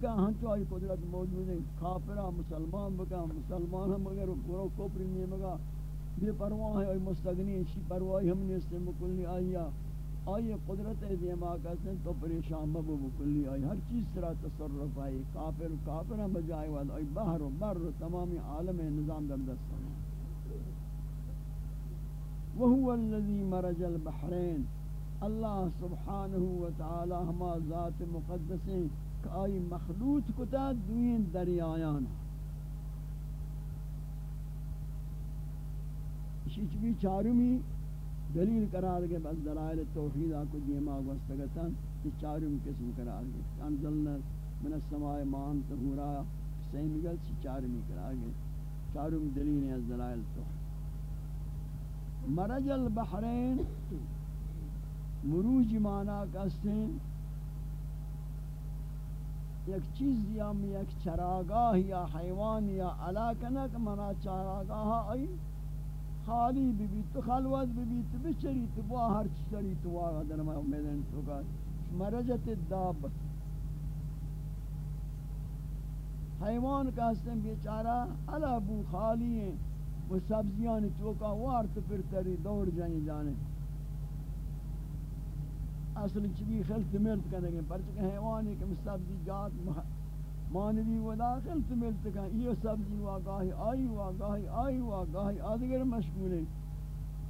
کا ہنچو ہاں آئی قدرت موجود ہے کافرہ مسلمان بکا، مسلمان ہم اگر گروہ کوپری نہیں مگا بے پرواہ ہے مستغنی اسی پرواہی ہم نے اس سے مکلی آئیا آئی قدرت دیما جی کہتے تو پریشان مبو مکلی آئی۔ ہر چیز طرح تصرف آئی، کافر کافر ہم بجائے والا آئی بحر و بر و تمامی عالم نظام در دست ہے وهو الذي مرج البحرين اللہ سبحانہ و تعالی ہما ذات مقدس ہیں۔ کہ آئی مخلوط کتا دوین دریایان شیچ بھی چارمی دلیل قرار گئے بس دلائل توحید آکو دیما جی گوستگتا یہ چارم قسم قرار گئے انزلنا من السماء مان تہورا سیم گل چی چارمی قرار گئے چارم دلیل ہے دلائل توحید۔ مرج البحرین، مروج مانا کستیں یک چیز یا یک چراگاہ یا حیوان یا علاقنک منا چراگاہ آئی خالی بی بی تو، خلوت بی بی تو، بچری تو، با ہر چیزی تو آگا در میں امیدن تو کا مرجت الداب حیوان کا کہستیں بیچارہ علا بو خالی ہیں وہ سبزیاں چوکا، وارت پھر تری دور جائیں جانے اصل چبی خلط ملت کرنے گے پرچہ حیوانی کہ سبزی جات مانوی و داخل ملت کن. یہ سبزی و آگاہی آئی و آگاہی آئی و آگاہی آدگر مشغول ہیں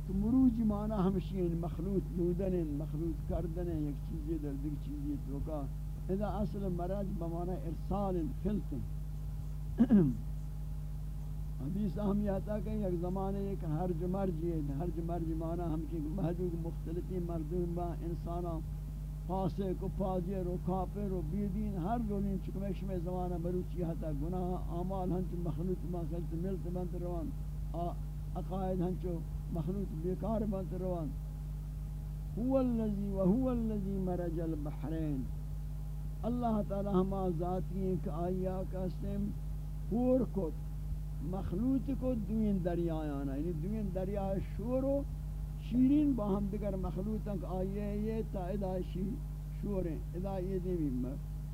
تو مروج مانا ہمشین یعنی مخلوط لودن مخلوط کردن، یک چیزی در دیکھ چیزی توکا اذا اصل مرج بمانا ارسال خلط. حدیث اہمیت ہے کہ یک زمانے ایک ہرج مرج ہے، ہرج مرج مانا ہم کی محدود مختلفی مردم با انسانا فاسق و فاجر و کافر و بیدین، ہر دولین چکمش میں زمانہ مروچی ہتا گناہ، اعمال ہنچ مخلوط ما ملت بنت روان عقائد ہنچو مخلوط بیکار بنت روان۔ هو الذي وهو الذي مرج البحرين اللہ تعالی ہما ذاتی ہیں کہ آیا کا سم پور کو مخلوط کو دوین دریا آنا یعنی دوین دریا شور و شیرین با ہم دیگر مخلوط ہیں کہ آئیے یہ تا ادا شور ہیں، ادا یہ دیوی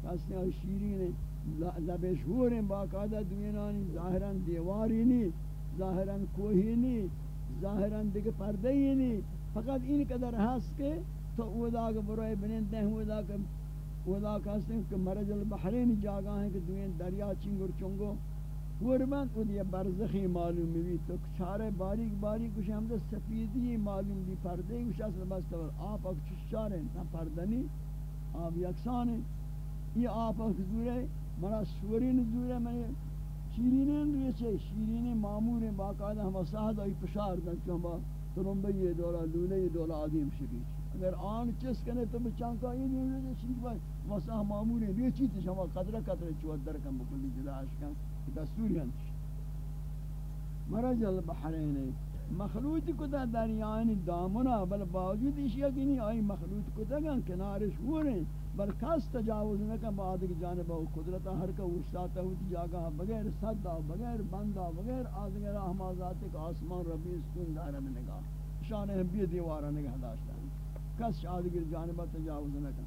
کسی آئی شیرین ہیں لب شور ہیں، باقاعدہ دوین آنی ظاہراً دیواری نہیں ظاہراً کوہی نہیں ظاہراً دیگر پردہی نہیں فقط این قدر ہست کے تو اودا کے برائے بنندے ہیں اودا کے اودا کہتے ہیں کہ مرج البحرین جاگاں ہیں کہ دوین دریا چنگر چنگو قربان کو یہ برزخی معلوم بھی تو چارے باریک باریک کچھ ہم سفیدی معلوم بھی پردے کچھ اصل بس تو آپ اک چشار ہیں، نہ پردنی آپ یکسان ہیں۔ یہ آپ اک زور ہے، مرا سوری نزور ہے میں شیرین ہیں یہ شیرین معمور ہیں، باقاعدہ ہم سہد ای پشار دن کہ ہم ترمبے یہ دولا، لولے یہ دولا عظیم شریف اگر آن چس کنے تو بچان کا یہ نہیں ہے شریف واسہ معمور ہیں، یہ چیز شما قدرہ قدرہ چوت در کم بکلی جدا اشکان دستوری ہنچ مرج البحرین مخلوط کتا دریانی دامنا بل باوجود اشیاء کی نہیں، آئی مخلوط کتا گا، کنارش ہو رہے بل کس تجاوز نکا بعد کی جانب ہو قدرتا ہر کا وشتاتا ہوتی جاگا بغیر صدا بغیر بندہ بغیر آدگر احما ذات کا آسمان ربی سکون دارہ میں نگاہ. شان ہم بھی دیوارہ نگاہ داشتا ہے کس آدگر جانبہ تجاوز نکا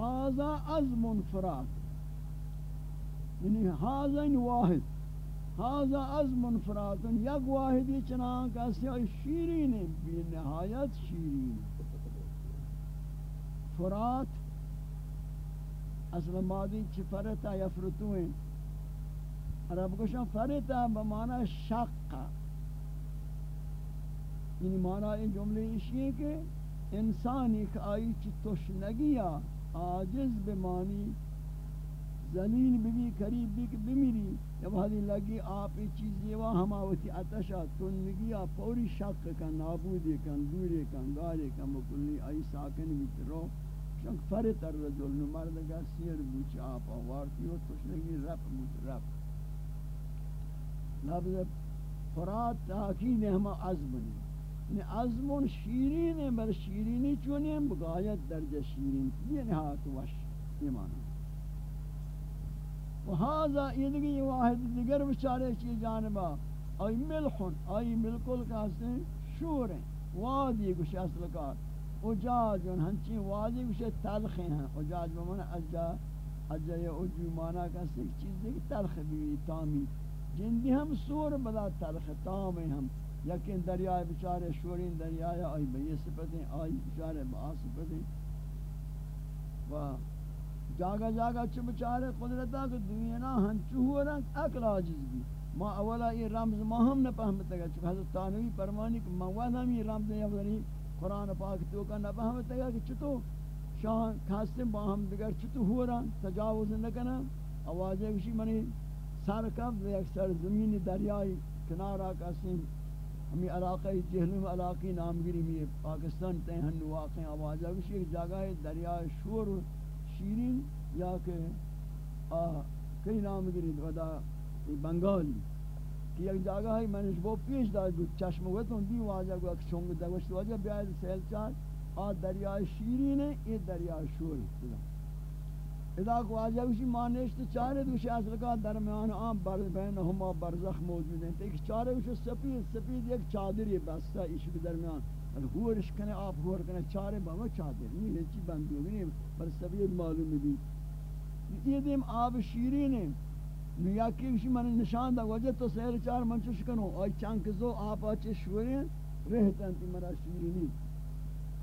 هذا عزم فرات یعنی هذا واحد. هذا عزم فرات یک واحدی چنان کسی شیرین، بی نهایت شیرین. فرات اصل مادی چی فرتا یفرتو ہیں عرب کشن فرتا بمعنی شق. یعنی معنی این جملے اشی ہے کہ انسان ایک آئی چی تشنگیا عاجز بمانی، زمین بھی قریب بھی کہ بمیری جب حدی لگی آپ ای چیزی و ہماوتی اتشا تنگیا پوری شک کن، نابودی کن، دوری کن گاری کن بکلی آئی ساکن بھی ترو شنک فرط الرجل نمردگا سیر بوچ آپ آوارتی ہو تشنگی رپ بوچ رپ لفظ فرات تاکید ہما عزمنی یعنی عزمون شیرین ہے بل شیرینی چونی ہم بغایت درجہ شیرین یہ نہایت وش یہ معنی وہذا یہ دیگی واحد دیگر بچارے چی جانبا آئی ملحن آئی ملکل کہتے ہیں شور ہیں وادی کچھ اصل کار اجاج ان ہنچی واضح وشے تلخ ہیں اجاج بمن اجا اجا یا اجو مانا کا سک چیز ہے تلخ بھی تامی جندی ہم سور بلا تلخ تام ہم یقین دریائے بچارے شورین دریائے آئی بھئی سپتیں آئی بچارے با سپتیں و جاگا جاگا چھ بچارے قدرتا کہ دنیا نا ہنچو ہو رہا اکل آجز بھی۔ ما اولا یہ رمز ما ہم نہ پہمتا گا چکہ حضرت تانوی پرمانی کہ مواد ہم یہ رمز نہیں افضلی قرآن پاک تو کا نہ پہمتا گا کہ چطو شاہ کھاستے با ہم دگر چطو ہو رہا تجاوز نہ کنا۔ آوازیں کشی منی، سر کب ایک سر زمین دریائی کنارہ کسی ہمیں علاقہ جہلم علاقی نامگیری میں پاکستان تہن واقع آوازہ کشی ایک جگہ دریائے شور شیرین، یا کہ کئی نامگیری ودا بنگالی کہ ایک جگہ ہے، میں نے وہ پیش دار بود چشم ہوئے تو دی واجہ کو ایک چونگ دا واجہ بیاید سیل چار۔ آ دریائے شیرین ہے، یہ دریائے شور ہے۔ ادا کو واجہ کسی مانشت چارے دوشی اصل کا درمیان آم بر بین ہما برزخ موجود ہیں۔ ایک چارے دوشی سپید سپید، ایک چادری بستا عشق درمیان۔ ال ہورش کنے آپ ہور کنے چارے بابا چادر۔ نہیں ہے چی بندی ہوگی نہیں، پر سپید معلوم بھی یہ دیم آب شیرین ہے نیا کی کیش من نشان دا وجہ تو سیر چار من چش کنو۔ ای چانک زو آپ اچ شورین رہتن تی مرا شیرینی۔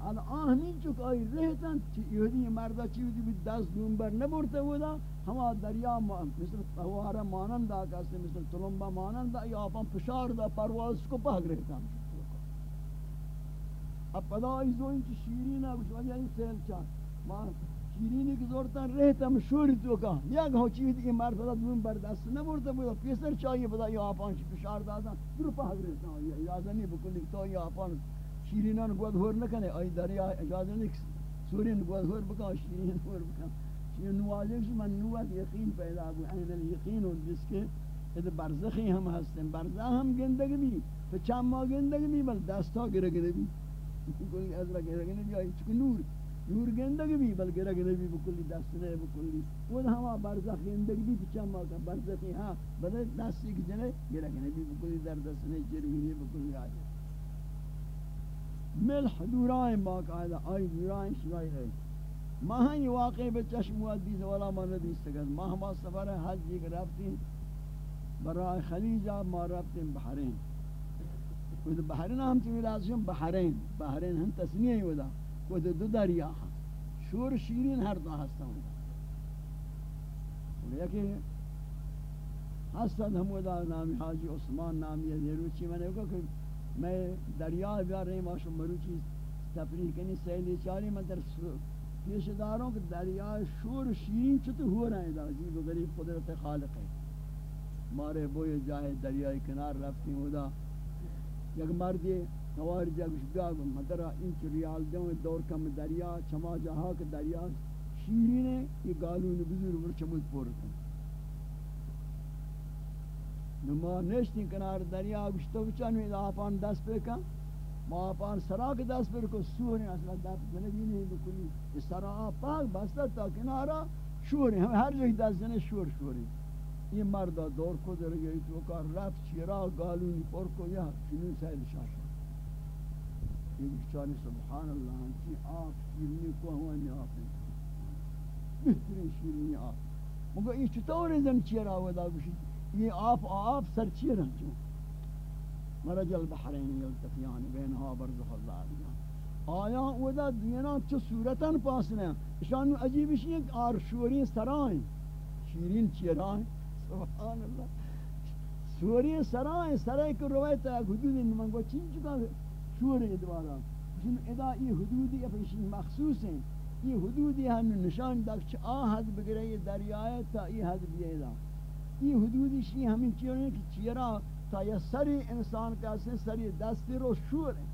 ال آہمین چک ای رہتن چی یہودی مردا چی ودی بھی دس دون بر نبرتے ودا ہما دریا مثل فوارہ مانند دا مثل تلمبا مانند دا یا اپن پشار دا پرواز کو پاگ رہتن. اب پدا ای زو انچ شیرین اب وجہ یعنی سیر چار مان شیرینی کی زورتا رہتا مشوری تو کا. یا گھو چیز یہ مرتبہ دون بردست نہ بورتا بودا پیسر چاہیے بدا یا آپان چی پشار دادا در پا حضر رہتا یا اجازہ نہیں بکلی تو یا آپان شیرینان گواد ہور نکنے، آئی دریا اجازہ نہیں سورین گواد ہور بکا شیرین ہور بکا شیرین نوازے کسی، من نوات یقین پیدا گو این الیقین ہو جس کے ادھر برزخی ہم ہستیں برزخ ہم گندگ بھی، تو چم ما گندگ بھی بل دستا گرگنے بھی۔ کوئی ازرا گرگنے بھی، آئی چکے نور نور گندگی بھی بلکہ رگنے بھی، بکلی دست نہیں بکلی۔ وہ ہما برزخ گندگی بھی پچھا موقع برزخی ہاں بلے دستی کی جنے گرگنے بھی، بکلی در دست نہیں چرگنی بکلی آجے ملح دورائیں باقاعدہ آئی دورائیں شرائی رہی رہے ماہاں یہ واقعی بچشم ودیز والا ما ندیست کرد ماہ ما سفر حج ایک رفتی برای خلیجہ ما رفتی بحرین. بحرین ہم چوی رازشم بحرین. بحرین ہم تسنیہ ہی ودا. وہ دو دریا شور شیرین ہر دو ہستا ہوں لیکن حسد حمودہ نامی حاجی عثمان، نامی ہے روچی میں نے کہا کہ میں دریا بیار رہی ماشو مروچی تفریح کنی سیلی چاری میں در پیش داروں کہ دریا شور شیرین چھتے ہو رہے ہیں دا عجیب و غریب قدرت خالق ہے مارے بوئے جائے دریائی کنار رفتی ہوں یک مردی نوار جگش بیا مدرا انچ ریال دیوں دور کم دریا، چما جہا کہ دریا شیرین ہے یہ گالون بزرگ ور چمود نما نشتی کنار دریا گشتو بچانو اذا آپان دست پہ کن ما آپان سرا کے دست پہ کو سور ہیں اصلا دست جنگی نہیں بکلی اس سرا آپاک بستا تا کنارا شور ہیں ہر جگہ دست شور شور ہیں یہ مردہ دور کو در گئی تو کار رفت چیرا گالونی پر کو یا چنین سیل شاشا یہ بچاری سبحان اللہ انچی آپ شیرنی کو ہوا آپ بہترین شیرنی آپ مگر یہ چطور زن چیرا ودا گوشی یہ آپ آپ سر چیرا چون مرج البحرین یلتفیان بینها برزخ اللہ آیا ودا دینا چو صورتا پاسنے شان عجیب ہے کہ آرشوری سرائیں. شیرین چیرائیں. سبحان اللہ. سوری سرائیں سرائیں کو روایت ہے حدود من کو چین چکا شور ادوارا جن ادا یہ حدودی اپنی مخصوص ہیں. یہ حدودی ہم نشان دکھ آ حد بگرے دریائے تا یہ حد بیدا یہ حدودی شی ہمیں چیرے کہ چیرا تا یہ سری انسان کا سے سری دستی رو شور ہے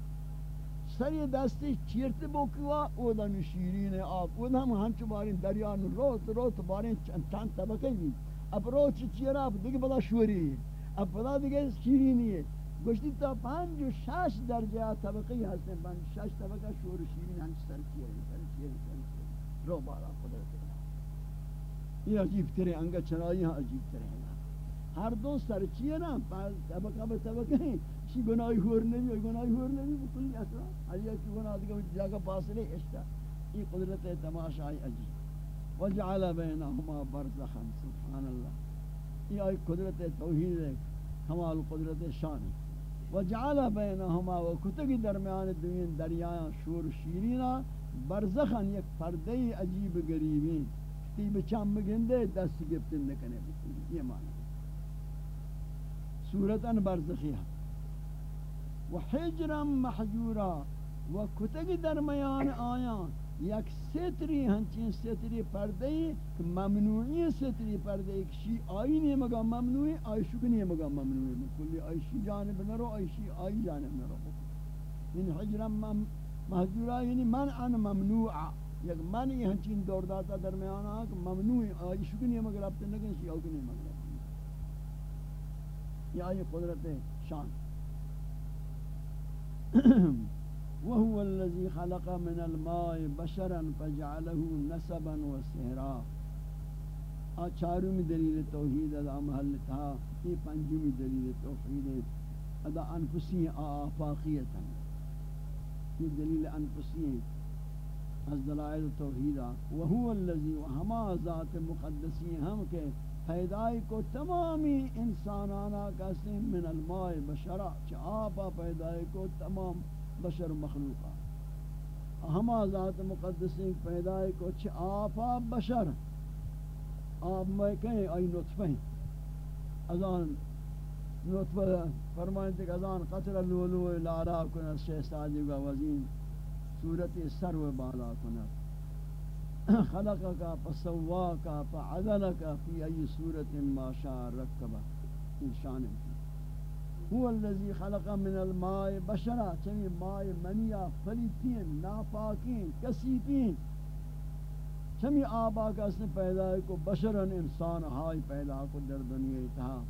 سری دستی چیرتے بوکوا او دا نشیرین آپ او دا ہم ہم چباری دریا نو روت روت بارین چند چند طبقے بھی اب روچ چیرا اب دیکھ بلا شوری. ہے اب بلا دیکھ شیرینی. ہے گوشتی تا پنج و شش درجه طبقی هستن. پنج شش طبقه شور و شیرین. هنچ سر کیه سر کیه سر کیه رو بارا قدرت این عجیب تره انگا چنایی ها، عجیب تره ہر دو سر چیئے نا طبقہ بہ طبقہ ہیں چی گناہی ہور نبی گناہی ہور نبی بکلی اصلا؟ ہر یک گناہ دیگا جاگہ پاس پاسلے اشتا یہ قدرت تماشائی عجیب. وجعل بینہما برزخا سبحان اللہ یہ آئی قدرت توحید ہے کمال قدرت شان. ہے وجعل بینہما و کتگی درمیان دوین دریاں شور شیرینا برزخن یک پردے عجیب غریبی تی بچام گندے دست گفتن نکنے یہ معنی صورتاً برزخیہ و حجرا محجورا و کتگی درمیان آیان یک ستری ہنچین ستری پردے کہ ممنوعی ستری پردے ایک شی آئی نہیں مگا ممنوعی آئی شک نہیں مگا ممنوعی کلی آئی شی جانب نرو آئی شی آئی جانب نرو یعنی حجرا محجورا یعنی من ان ممنوعا یک من یہ ہنچین دور داتا درمیان آ کہ ممنوعی آئی شک نہیں مگا رابطہ نگن شی آئی نہیں مگا یہ آئی قدرت شان۔ وهو الذي خلق من الماء بشرا فجعله نسبا وسهرا اچارمی دلیل توحید ادا محل تھا یہ پنجمی دلیل توحید ادا انفسی آفاقیتا یہ دلیل انفسی ہے از دلائل توحید وهو الذي وهما ذات مقدسی ہم کے پیدائی کو تمامی انسانانا کسی من الماء بشرا چا آپا پیدائی کو تمام بشر مخلوقا ہما ذات مقدسی پیدای کو چھ آفا بشر. آپ میں کہیں آئی نطفہ ہیں ازان نطفہ فرمائیں تک ازان قطر لولو لارا کنا شہستادی کا وزین. صورت سر و بالا کنا۔ خلقکا فسواکا فعدلکا فی ای صورت ما شاء رکبا۔ انشان هو الذي خلق من الماء بشرا چمی ماء منیا فلیتین ناپاکین کسیفین چمی آبا کا اس نے پیدا کو بشرن انسان ہائی پیدا کو در دنیا تھا۔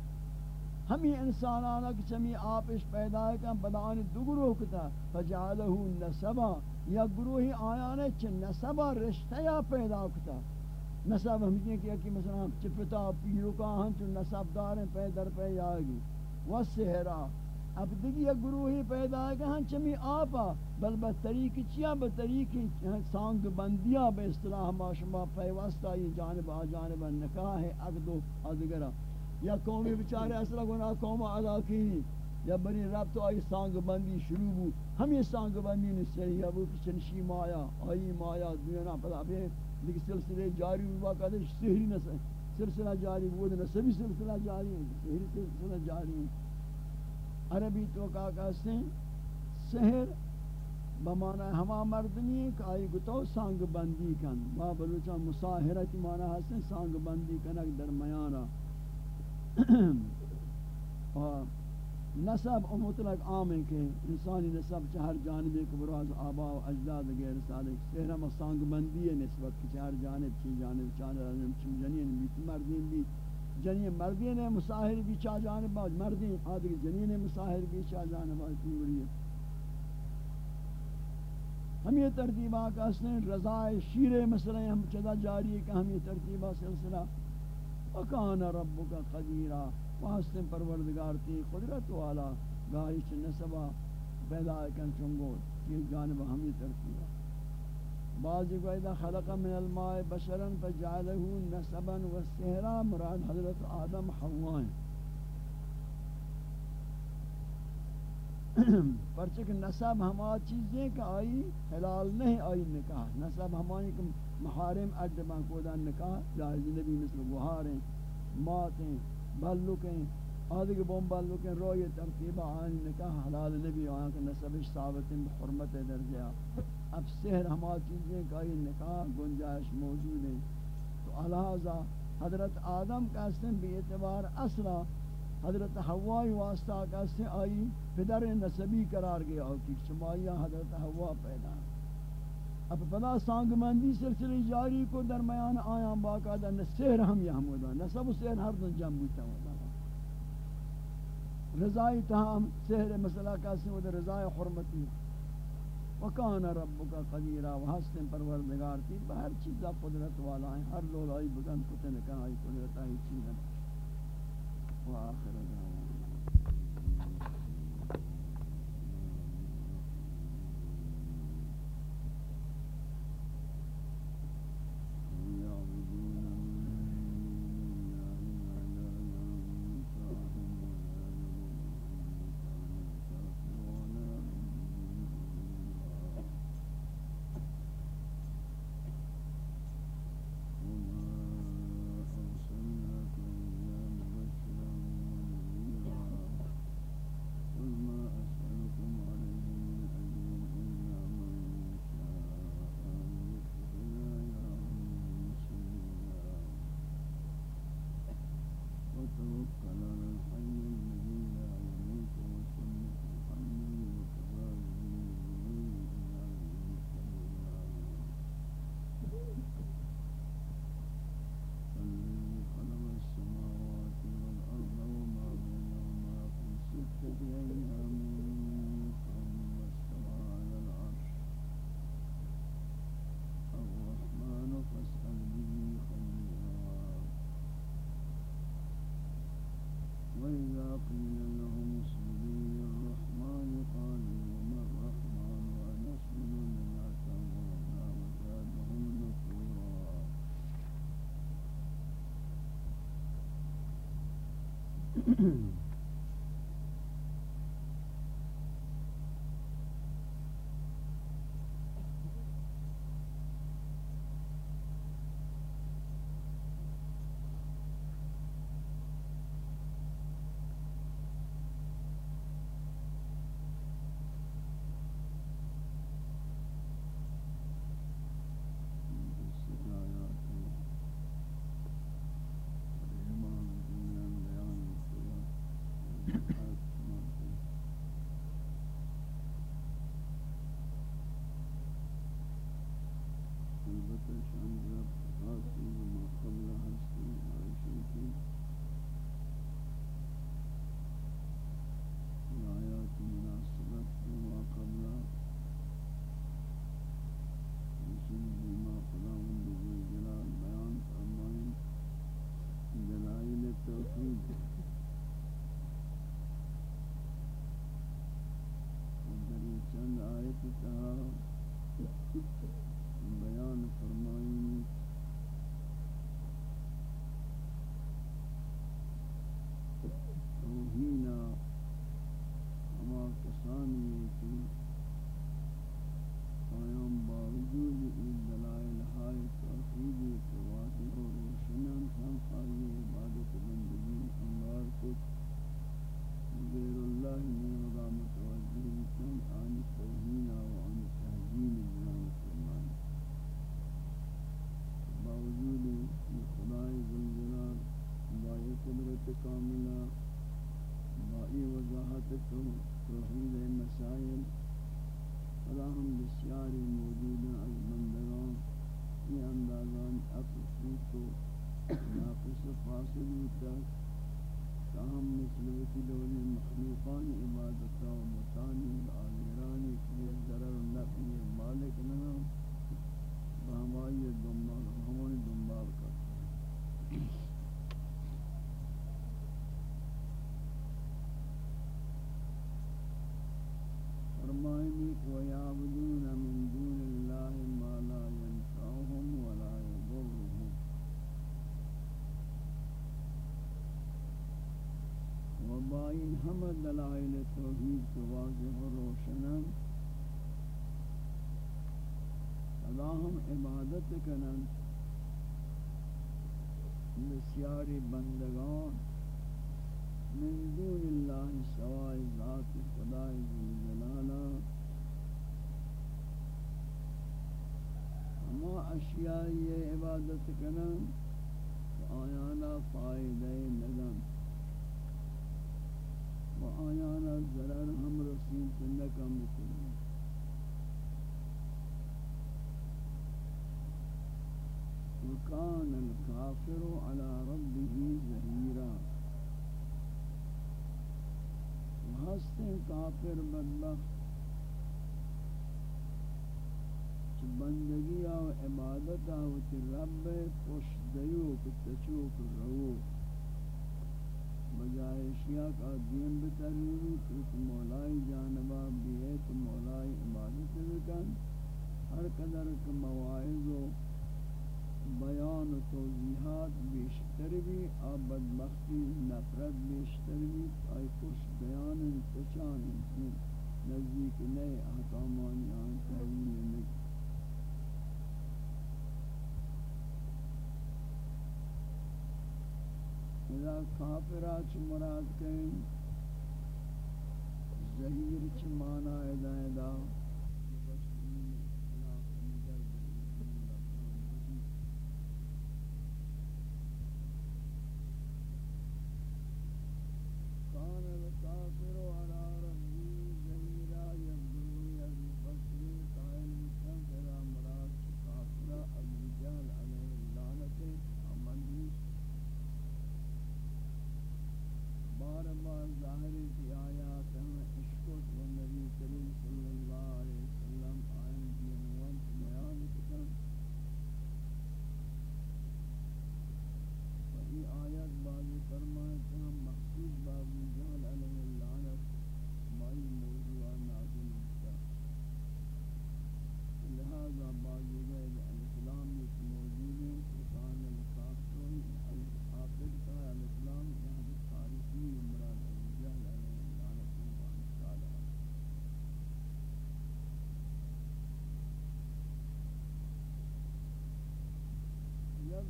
ہمی انسانانا کہ چمی آپش پیدا ہے کہ بدان دو گروہ کتا۔ فجعلہو نسبا یا گروہی آیانے چھ نسبا رشتہ یا پیدا کتا؟ نسب ہم کیا کہ مثلا چپتا پیرو کا ہم چھ نسب دار ہیں پہ در پہ آگی والسہرا اب دیگی ایک گروہی پیدا ہے کہ ہاں چمی آپا، بل بطریق چیا بطریق سانگ بندیا بے اصطلاح ما شما پیوستا یہ جانب آ جانب نکاح ہے اگدو ادگرہ یا قومی بچارے اصلا گناہ قوم علاقی یا بنی رب تو آئی سانگ بندی شروع بو. ہم سانگ بندی نسلی یا وہ چنشی مایا، آئی مایا دینا پتا بھی لیکن سلسلے جاری ہوا کہتے ہیں سہری نسل سلسلہ جاری ہوا وہ نسبی سلسلہ جاری ہے سہری سلسلہ جاری ہے عربی تو کا کہتے ہیں، سحر بمانا ہما مردنی ہے کہ آئی گتو سانگ بندی کن. با بلوچا مساہرت مانا ہستیں سانگ بندی کنک درمیانا نسب مطلق عام ہے کہ انسانی نسب چہر جانبے کو براز آبا و اجداد غیر صادق سہرہ مسانگ بندی ہے نسبت کہ چہر جانب چی جانب چانر ازم چم جنین بیت مردین بیت جنین مردین ہے مساہر بھی چاہ جانب باج مردین آدھر جنین ہے مساہر بھی چاہ جانب باج تنگری ہے ہم یہ ترتیبہ کا اسنے رضائے شیر مسئلہ ہم چدا جاری ہے کہ ہم یہ ترتیبہ سلسلہ۔ وَقَانَ رَبُّكَ قَدِيرًا واسطے پروردگار تی قدرت والا گاہی چ نسبہ پیدا کن چنگو یہ جانب ہمی ترتیب بعض کو اذا خلق من الماء بشرا فجعله نسبا والسهرا مراد حضرت آدم حوا ہیں۔ پرچہ کہ نسب ہما چیزیں کہ آئی حلال نہیں، آئی نکاح۔ نسب ہمانی کہ محارم اڈبان کو نکاح جائز نبی مثل گوھار ہیں، مات ہیں۔ بلوکیں آدھے کے بوم بلوکیں روی ترتیبہ آئین نکاح حلال نبی آئین کے نسبش ثابت حرمت درجہ اب سحر ہما چیزیں کہ آئی نکاح گنجائش موجود ہیں تو الہذا حضرت آدم کا سن بھی اعتبار اصلا حضرت حوائی واسطہ کا سن آئی، پدر نسبی قرار گیا ہوتی شمائیہ حضرت حوا پیدا۔ اب پدا سانگ مندی سلسلے جاری کو درمیان آیا باقاعدہ نسیر ہم یہ ہم نسب سیر ہر دن جم بوتا ہوتا رضائی تہام سہر مسئلہ کا سن رضائی حرمتی۔ وکان ربک قدیرہ وحسن پروردگار تھی۔ بہر چیزا قدرت والا ہیں، ہر لولائی بگن کتن کہائی قدرت آئی چیزا وآخر Mm-hmm. این همه دلائل توحید کو واضح و روشنن ادا ہم عبادت کنن بسیاری بندگان. من دون اللہ سوائے ذات خدای جلالا. ہما اشیاء عبادت کنن آیانا فائدہ نگن و آیانا ضرر ہم رسید سنکم بکنی وكان الكافر على ربه زهيرا وهستن کافر بدبخت بندگی و عبادت و رب خوش دیو کتچوک رو. وجائے اشیاء کا دین بترینی تو مولائی جانبا بیعت مولائی عبادت بکن۔ ہر قدر کے مواعظ و بیان و توضیحات بیشتر بھی آب بدبختی، نفرت بیشتر بھی آئی کچھ بیان پچان نزدیک نئے احکامانی آن تحویل نکی اذا کافرہ چھ مراد کہیں زہیر چھ مانا ادا ادا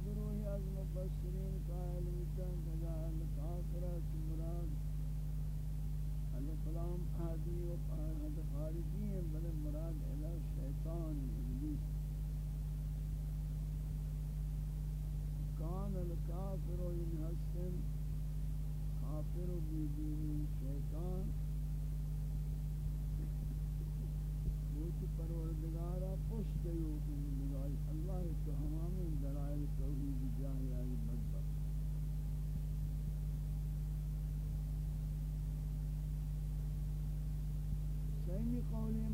گروہی از مفسرین قائل ہوتا holy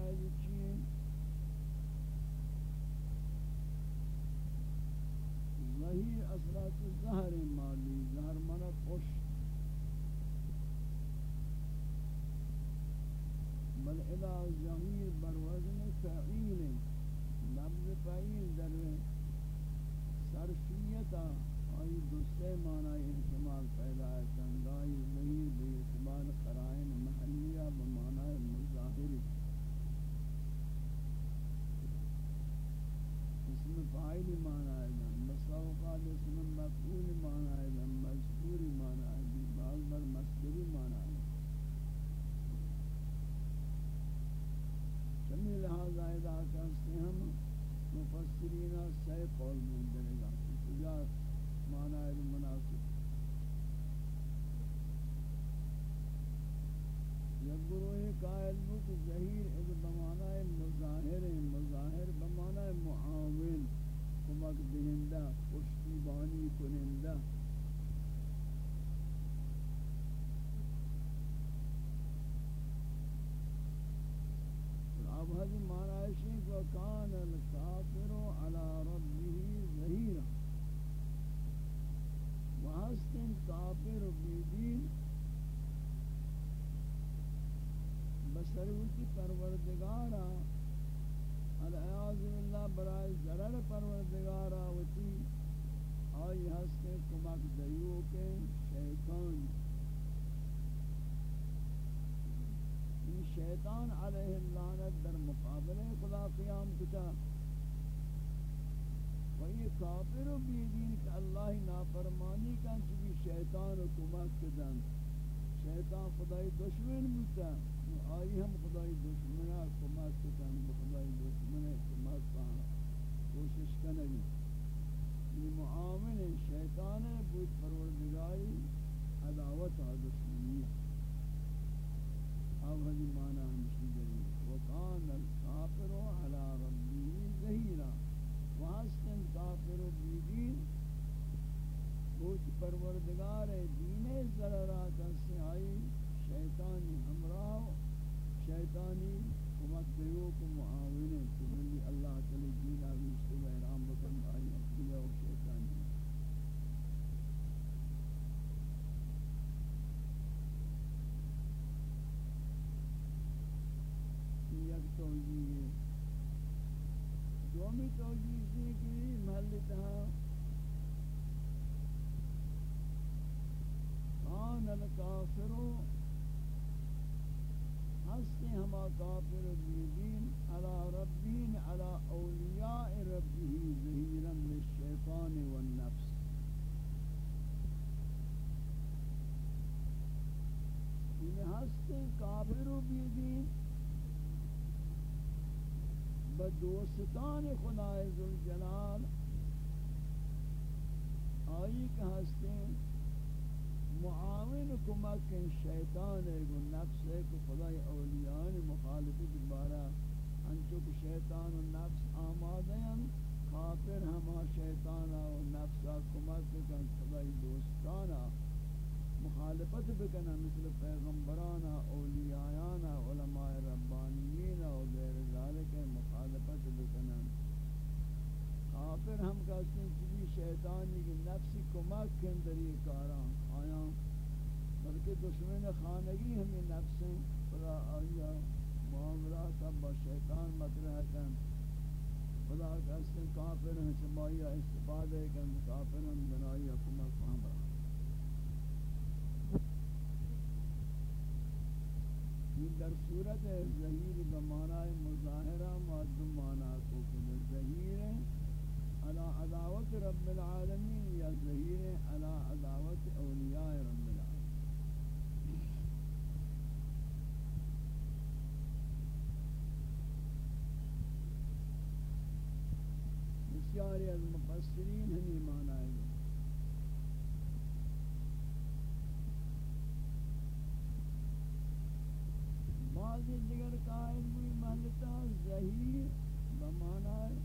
فعیل لفظ فعیل در صرفیتا آئی دوسرے معنی احتمال پیدا ہے چنگائی ظہیر بے اعتبار قرائن محلیہ بمعنی مظاہری اسم فاعل معنی ہے مساوقات اسم مفعول معنی ہے مذکور معنی ہے بعض بر مصدری معنی ہے چمی لہذا ادا کرتے ہم مفسرین سے قول من دنے گا کجا معنی ہے مناسب یک گروہ قائل بود ظہیر از بمانہ مظاہر مظاہر بمانہ معاون کمک دہندہ پشتی بانی کنندہ اب حضی معنی کو کان الکافر علی ربه ظہیرا وحسن کافر بیدین بسروتی پرورد پروردگار آوتی آئی ہستے کمک دیو کے شیطان این شیطان علیہ اللعنت در مقابلے خدا قیام کتا۔ و یہ کافر و بیدین کہ اللہ نافرمانی کن چکی شیطان و کمک کدن شیطان خدای دشمن بودتا آئی ہم خدای دشمنہ کمک کن خدای دشمن کمک کن۔ کوشش کنگی۔ یہ معامل شیطان بود، پروردگاری عداوت و دشمنی اب ہدی معنی ہمشی دری وکان الکافر علی ربی ظہیرہ واسطن کافر و بیدین. بوچ پروردگار دین ضررات سے آئی شیطانی ہمراہ شیطانی کمک دیو کو معاونے کہ ملی یعنی اللہ تعالی دین آویشتے و احرام بکن آئی اکیلہ و شیطانی یک توجیہ دومی توجیہ سی کہ محل تہا کان الکافرو ہستے ہما کافر بیدین علی ربین علی اولیاء ربی ظہیرا للشیطان والنفس یہ ہستے کافر بیدین بدوستان خدای ذوالجلال آئی کہ ہستے معاون کمک شیطان ہے نفس ہے کہ خدای اولیان مخالفت بارا انچو کہ شیطان و نفس آمادے ہیں کافر ہما شیطانا و نفسا کمک کن خدای دوستانا. مخالفت بکنا مثل پیغمبرانا اولیایانا علماء ربانیین و غیر ذالک مخالفت بکنا کافر ہم کہتے ہیں چلی شیطانی کی نفسی کمک کن در یہ کاران. آیا؟ بلکہ دشمن خانگی ہمیں نفس ہیں. خدا، آیا؟ معاملات اب با شیطان مطرح کن. خدا کہتے ہیں کافر ہیں سمائی استفادہ کن. کافر ہم بنائی کمک فہم یہ در صورت ظہیر بمعنی مظاہرہ معدم معنی کو ظہیر علا عداوت رب العالمین یا ظہیر علا عداوت اولیاء رب العالمین بسیاری از مفسرین ہمیں معنی ہے بعضی دیگر قائل ہوئی محلتا ظہیر بمعنی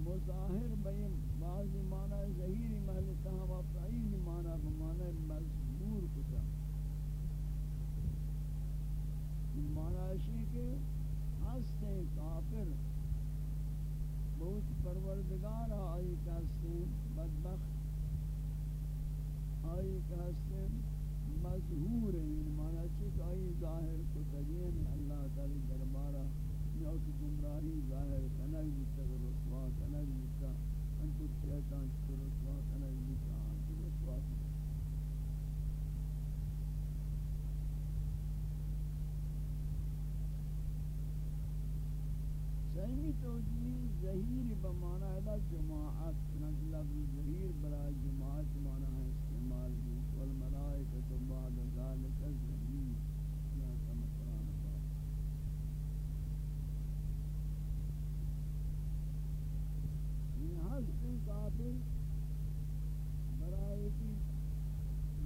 مظاہر بین بعضی معنی ظہیر محلتا ہم افعیل معنی بمعنی مذہور کتا معنی اشی کے ہستے کافر بہت پروردگار آئی کہستے بدبخت آئی کہستے مظہور ہے یعنی معنی چیز آئی ظاہر کو تجین اللہ تعالی دربارہ یا کہ گمراہی ظاہر کنگ بیتا رسوا کنگ بیتا انتو شیطان چکو رسوا کنگ بیتا انتو رسوا کنگ سیمی توجیہ ظہیر بمعنی ہے جماعت، چنانچہ لفظ ظہیر برای جماعت معنی ہے استعمال بھی والملائکة بعد ذلك ظهير يا كما قرآن پاک یہ ہستی کافر برای کی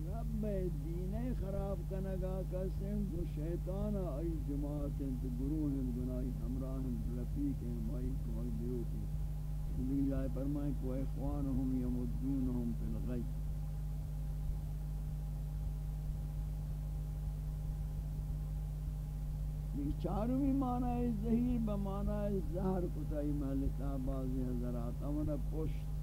رب دین خراب کنگا کسیں جو شیطان ای جماعت تو گروہ ہیں گناہی ہمراہ ہیں ہیں مائی کوئی دیو کی دیگر جائے، فرمائے، کوئی اخوانہم یمدونہم فی الغیب۔ یہ چاروی معنی زہیر بمعنی زہر کتائی محلتا بعضی حضرات امرہ پشت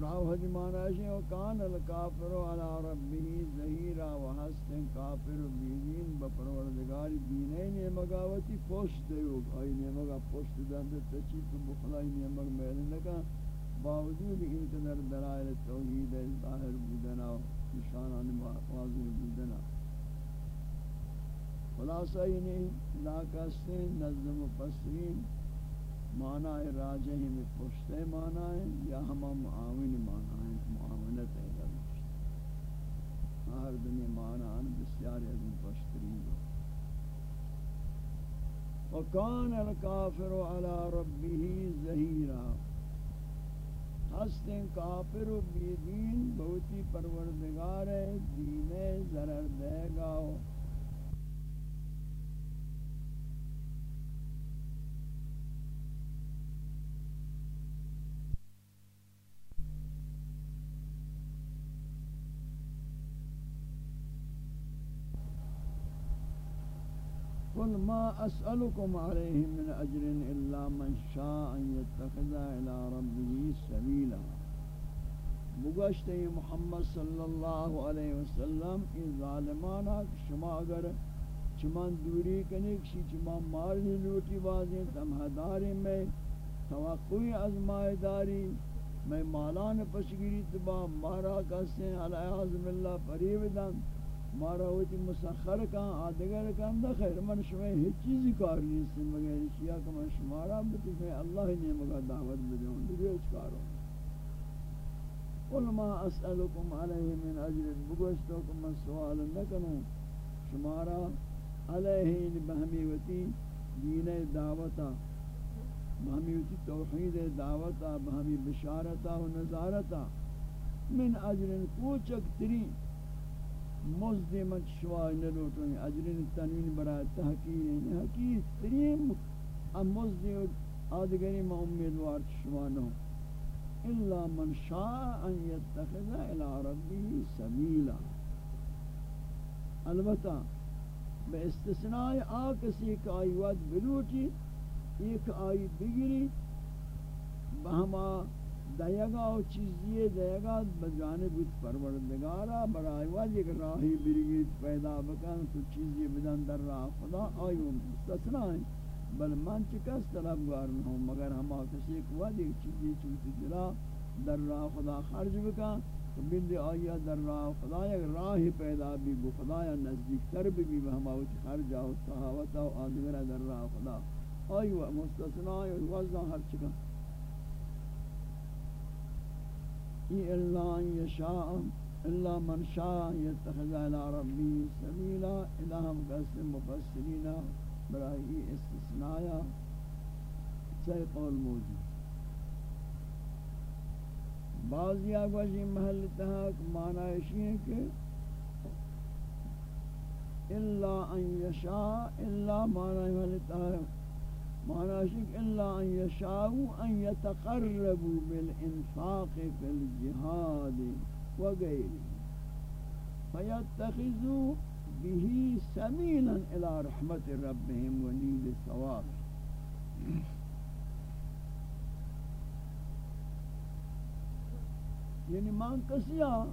راو حدی معنی ہے و کان الکافر علی ربه ظہیرا و حسن کافر بیدین بپروردگار دینین نے مگاوتی پوشت دیو آئی نے مگا پوشت دند تچی تو بخلائی نے مگ میل نکا باوجود ان کے در دلائل توحید ظاہر بودنا نشانان واضح بودنا۔ خلاصہ انہیں لاکہ نظم مفسرین معنی راجہ میں پشتے معنی ہے یا ہم معاون معنی ہے معاونت ہے ہر دنیا معنی ان بسیار از پشترین وکان الکافر علی ربه ظہیرا ہستیں کافر و بیدین بہتی پروردگار ہے دین ضرر دے گا ما اسألكم عليه من اجر الا من شاء ان يتخذ الى ربه سبيلا. مگشت محمد صلی اللہ علیہ وسلم ان ظالمانا شما اگر چمان دوری کنی، کشی چمان مارنی لوٹی بازیں تمہداری میں توقعی از مائداری میں مالان پشگیری تبا، مارا کسیں علیہ عظم اللہ فریب دن مارا ہوتی مسخر کان آدگر کان دا خیر. من شما ہیچ چیزی کار نیستی مگر اشیاء کہ من شمارا بتی کہ اللہ نے مگا دعوت بدون دیگه اچ کارو. قل ما اسألكم علیہ من اجر. بگوشتو کہ من سوال نکنو شمارا علیہ بہمی وتی دین دعوتا بہمی وتی توحید دعوتا بہمی بشارتا و نظارتا من اجر کوچک ترین مزد من شوای نلوٹوں اجرین تنوین برای تحقیر ہیں۔ حقیر ترین ام مزد آدگری ما امیدوار شوانو الا من شاء ان يتخذ الى ربه سبیلا۔ البتہ بے استثناء آکسی کا آئی وقت بلوٹی، ایک آئی بگری، بہما دیگا و چیزی دیگا بجانب بود پروردگارا، برای وجه ایک راہی برگیت پیدا بکن، تو چیزی بدن در راہ خدا آئیو مستثنا ہے بل من چکس طلبگار نہ ہوں مگر ہما کسی کو وجه چیزی چوتی جلا در راہ خدا خرج بکن؟ تو بند آیا در راہ خدا ایک راہی پیدا بھی بو خدا یا نزدیک تر بھی بھی ہما وچ خرجا و صحاوتا و آدگر در راہ خدا. آئیو مستثنا ہے وزن ہر چکن الا ان يشاء الا من شاء يتخذ الى ربي سبيلا الہم قسم مفسرین برای استثناء سے قول موجود. بعضی آگوشی محل تحاک معنی ہے کہ الا ان يشاء الا معنی محل تحاک معنی شک الا ان يشاءوا ان يتقربوا بالانفاق في الجهاد وغيره فيتخذوا به سبيلا الى رحمت ربهم ونيل الثواب یعنی مان کسیا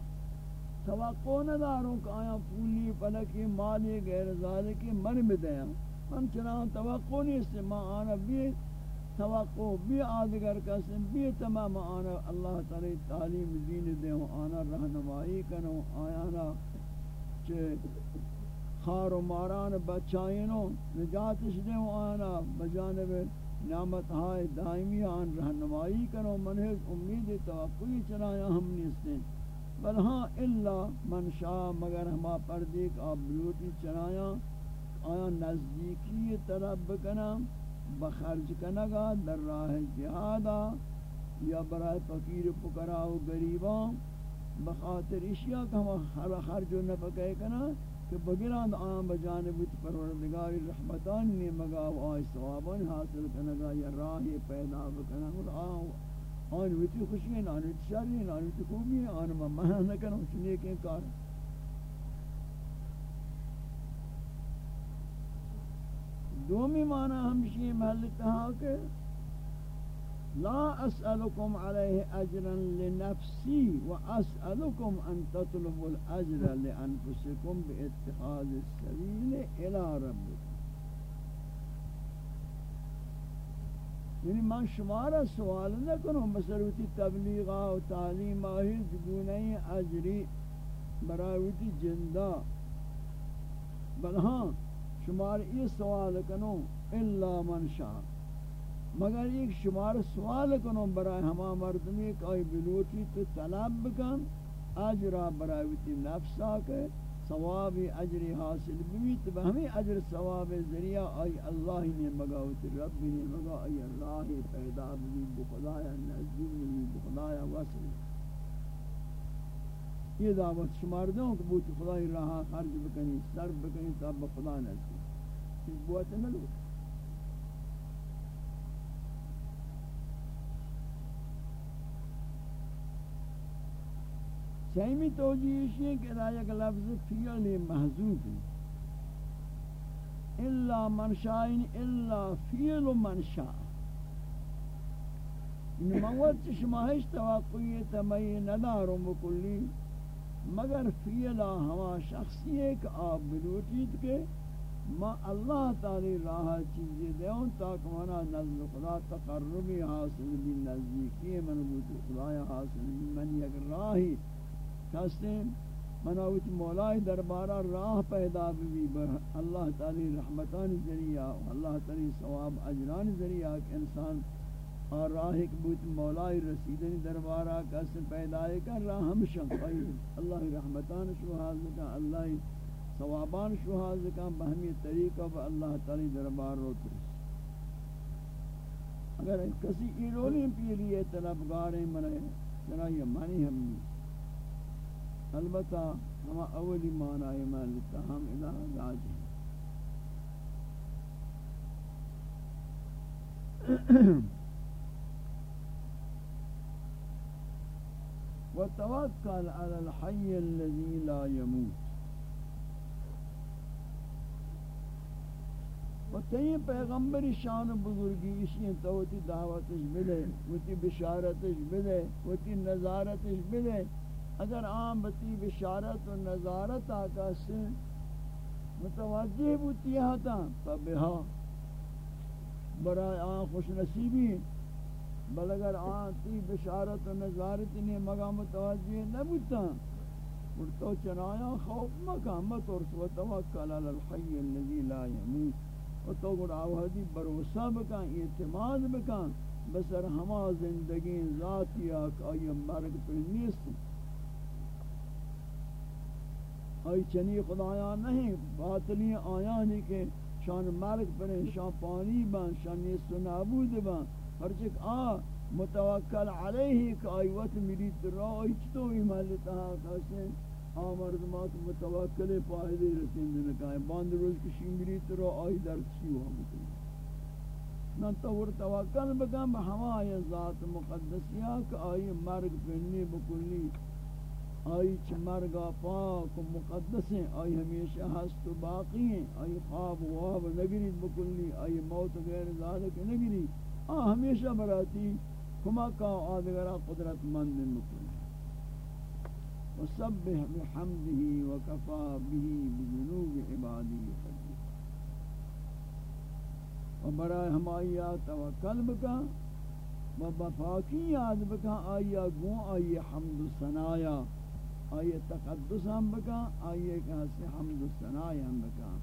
توقع نہ داروں کہ آیا پولی پلکی، مالی غیر ذالک، من بدیاں ہم چنان توقع نہیں ما آنا بھی توقع بھی آدگر کسن بھی تمام آنا اللہ تعالی تعلیم دین دے آنا رہنمائی کنو آنا چے خار و ماران بچائنو نجاتش دے آنا بجانب نعمت ہائے دائمی آن رہنمائی کنو منہ امید توقعی چنایا ہم نیستیں۔ بل ہاں الا من شاء مگر ہما پردیک آپ بلوٹی چنایا۔ آیا نزدیکی طرف بکنم بخرج کنگا در راہ جہادا یا برای فقیر پکرا و گریبان بخاطر اشیاء کہ ہم خرج و نفقے کنا کہ بگران آن بجانب پروردگاری رحمتان نے مگا و آئی ثوابان حاصل کنگا یا راہ پیدا بکنا اور آن ویتی خوشی ہیں آن ویتی شر ہیں آن ویتی خوبی ہیں آن ممہن نکنو چنیے کہ کار دومی معنی ہمشی محل تہا کہ لا اسألكم عليه اجرا لنفسي واسألكم ان تطلبوا الاجر لانفسكم باتخاذ السبيل إلى ربكم یعنی من شمارا سوال کروں بسروتی تبلیغ و تعلیم آہی گونہی اجری براوتی جندہ بل ہاں شمار یہ سوال کنوں الا من شاء مگر ایک شمار سوال کنوں برای ہما مردمی کہ بلوٹی تو طلب بکن اجرا برایوتی نفسا کے ثواب اجر حاصل بیت بہمی اجر ثواب ذریعہ آئی اللہ نے مگاوت رب نے مگا آئی اللہ پیدا بھی بخدایا نزدیک بھی بخدایا وصل۔ یہ دعوت شمار دوں کہ بوچ خدای راہ خرج بکنی صرف بکنی تب بخدا نزدیک۔ اس بوت نہ لوٹ سیمی توجیش ہے کہ رایہ کا لفظ فیل محضوب ہے۔ الا من شائن الا فیل من شاء۔ نموت شماہش توقعی تمئی ندارم بکلی مگر فیلا ہوا شخصی ایک آپ بلوٹید کے۔ ما اللہ تعالی راہ چیزی دیون تاک منا نزل خدا، تقربی حاصل بھی نزدیکی من خدای حاصل بھی. من یک راہی کہتے مناوت مولائی دربارہ راہ پیدا بھی اللہ تعالی رحمتان ذریعہ، اللہ تعالی ثواب اجران ذریعہ کہ انسان اور راہ ایک بوت مولائی رسیدنی دربارہ کس پیدا کر راہ ہمشہ اللہ رحمتان شو حاضر کا اللہ ثوابان شو حاضر کا بہمی طریقہ با اللہ تعالی دربار روتے اگر کسی ایرونی پیلی طلبگاریں منہ چنانیہ مانی ہم نہیں۔ البتہ ہم اولی معنی میں لیتا ہم الہ راج ہیں۔ وتوکل علی الحی الذی لا يموت و تی پیغمبر شان و بزرگی اسی توتی دعوتش بلے و تی بشارتش بلے و تی نظارتش بلے اگر عام بتی بشارت و نظارت آقا سے متوجہ بوتی ہاتا ہاں فبہا برای آن خوش نصیبی بل اگر آن تی بشارت و نظارت نہیں مگا متوجہ نبوتا اور تو چنایا خوف مکا مترس و توکل علی الحی الذی لا یموت تو گر آوہدی بروسہ بکا اعتماد بکا بسر ہما زندگی ذاتی آکا آئی مرگ پر نیست۔ آئی چنی خدایان نہیں، باطلی آیانی کے شان مرگ پریں شان پانی بان شان نیست و نابود بان ہر چک آ، متوکل علیہ کہ آئی وقت میرید را آئی چطو ایمان ہاں کہتے آ مردمات متوکل پاہدے رسین دنکائیں باند روز کشی میرید را آئی در چی ہوا مکنی نہ تو توکل بکن بہما یہ ذات مقدسیہ کہ آئی مرگ پہنی بکلی آئی چھ مرگا پاک و مقدس ہیں۔ آئی ہمیشہ ہست و باقی ہیں۔ آئی خواب و واب نگری بکلی آئی موت غیر ذالک نگری۔ آ ہمیشہ براتی کما کا آدگرہ قدرت مند بکلی وسبح بحمده وكفى به بذنوب عباده خبير وبرائے ہم آیا توکل بکا و بفاکی یاد بکا آیا گون آیا حمد و ثنایا آئیے تقدس ہم بکا آئیے کہ حمد و سنائی ہم بکا۔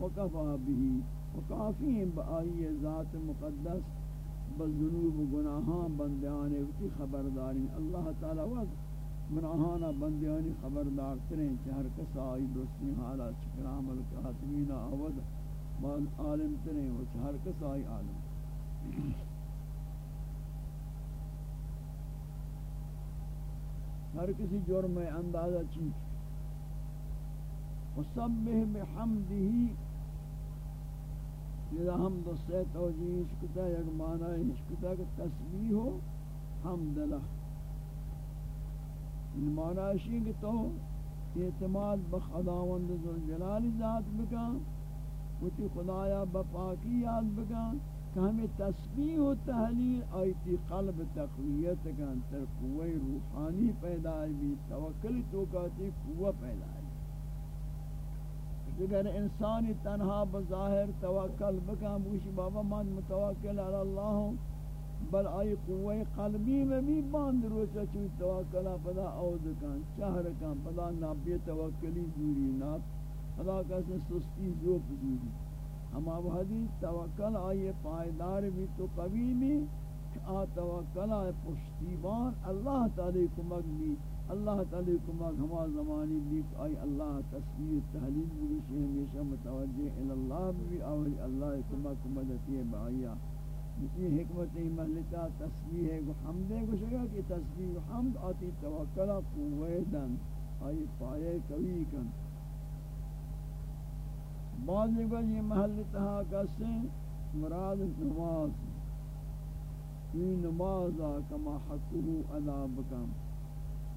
وقفا بھی وقافی ہیں، با آئیے ذات مقدس بزنوب گناہاں بندیانے وکی خبرداری اللہ تعالی وقت گناہانا بندیانی خبردار کریں کہ ہر کس آئی درستی حالا چکر عمل کاتمین آود بعد عالم تریں وچ ہر کس آئی عالم. ہر کسی جرم اندازہ چیز وسبح بحمده یہ حمد و سے توجیہ اس کتا، یک معنی اس کتا کہ تسبیح ہو حمد لہ ان معنی کہ تو اعتماد بخداوند ذوالجلال ذات بکا وتی خدایا بپاکی یاد بکا کہ ہمیں تسبیح و تحلیل آیتی قلب تقویت کن، تر قوہ روحانی پیدا بھی، توکل تو کہتی قوہ پیدا اگر انسانی تنہا بظاہر توکل بکا بوشی بابا من متوکل علی اللہ ہوں بل آئی قوہ قلبی میں بھی باند روچا چوی توکلہ پدا عود کن. چہر کن. پدا نابی توکلی دوری ناب پدا کسی سستی زوپ دوری ہما وحدی توکل آئیے پائیدار بھی تو قوی بھی آ توکل آئے پشتیبان اللہ تعالی کمک بھی اللہ تعالی کمک ہما زمانی بھی آئی اللہ تصویر تحلیل بھی ہمیشہ متوجہ اللہ بھی آئی اللہ کمک مدتی بآیا یہ حکمت محلتا تسبیح ہے وہ حمدے کو شکا کہ تسبیح حمد، آتی توکل قوہ دن، آئی پائے قوی کن۔ بعض نگوہ یہ محل تہا کسے مراد نماز۔ یہ نماز کما حقو ادا بکم۔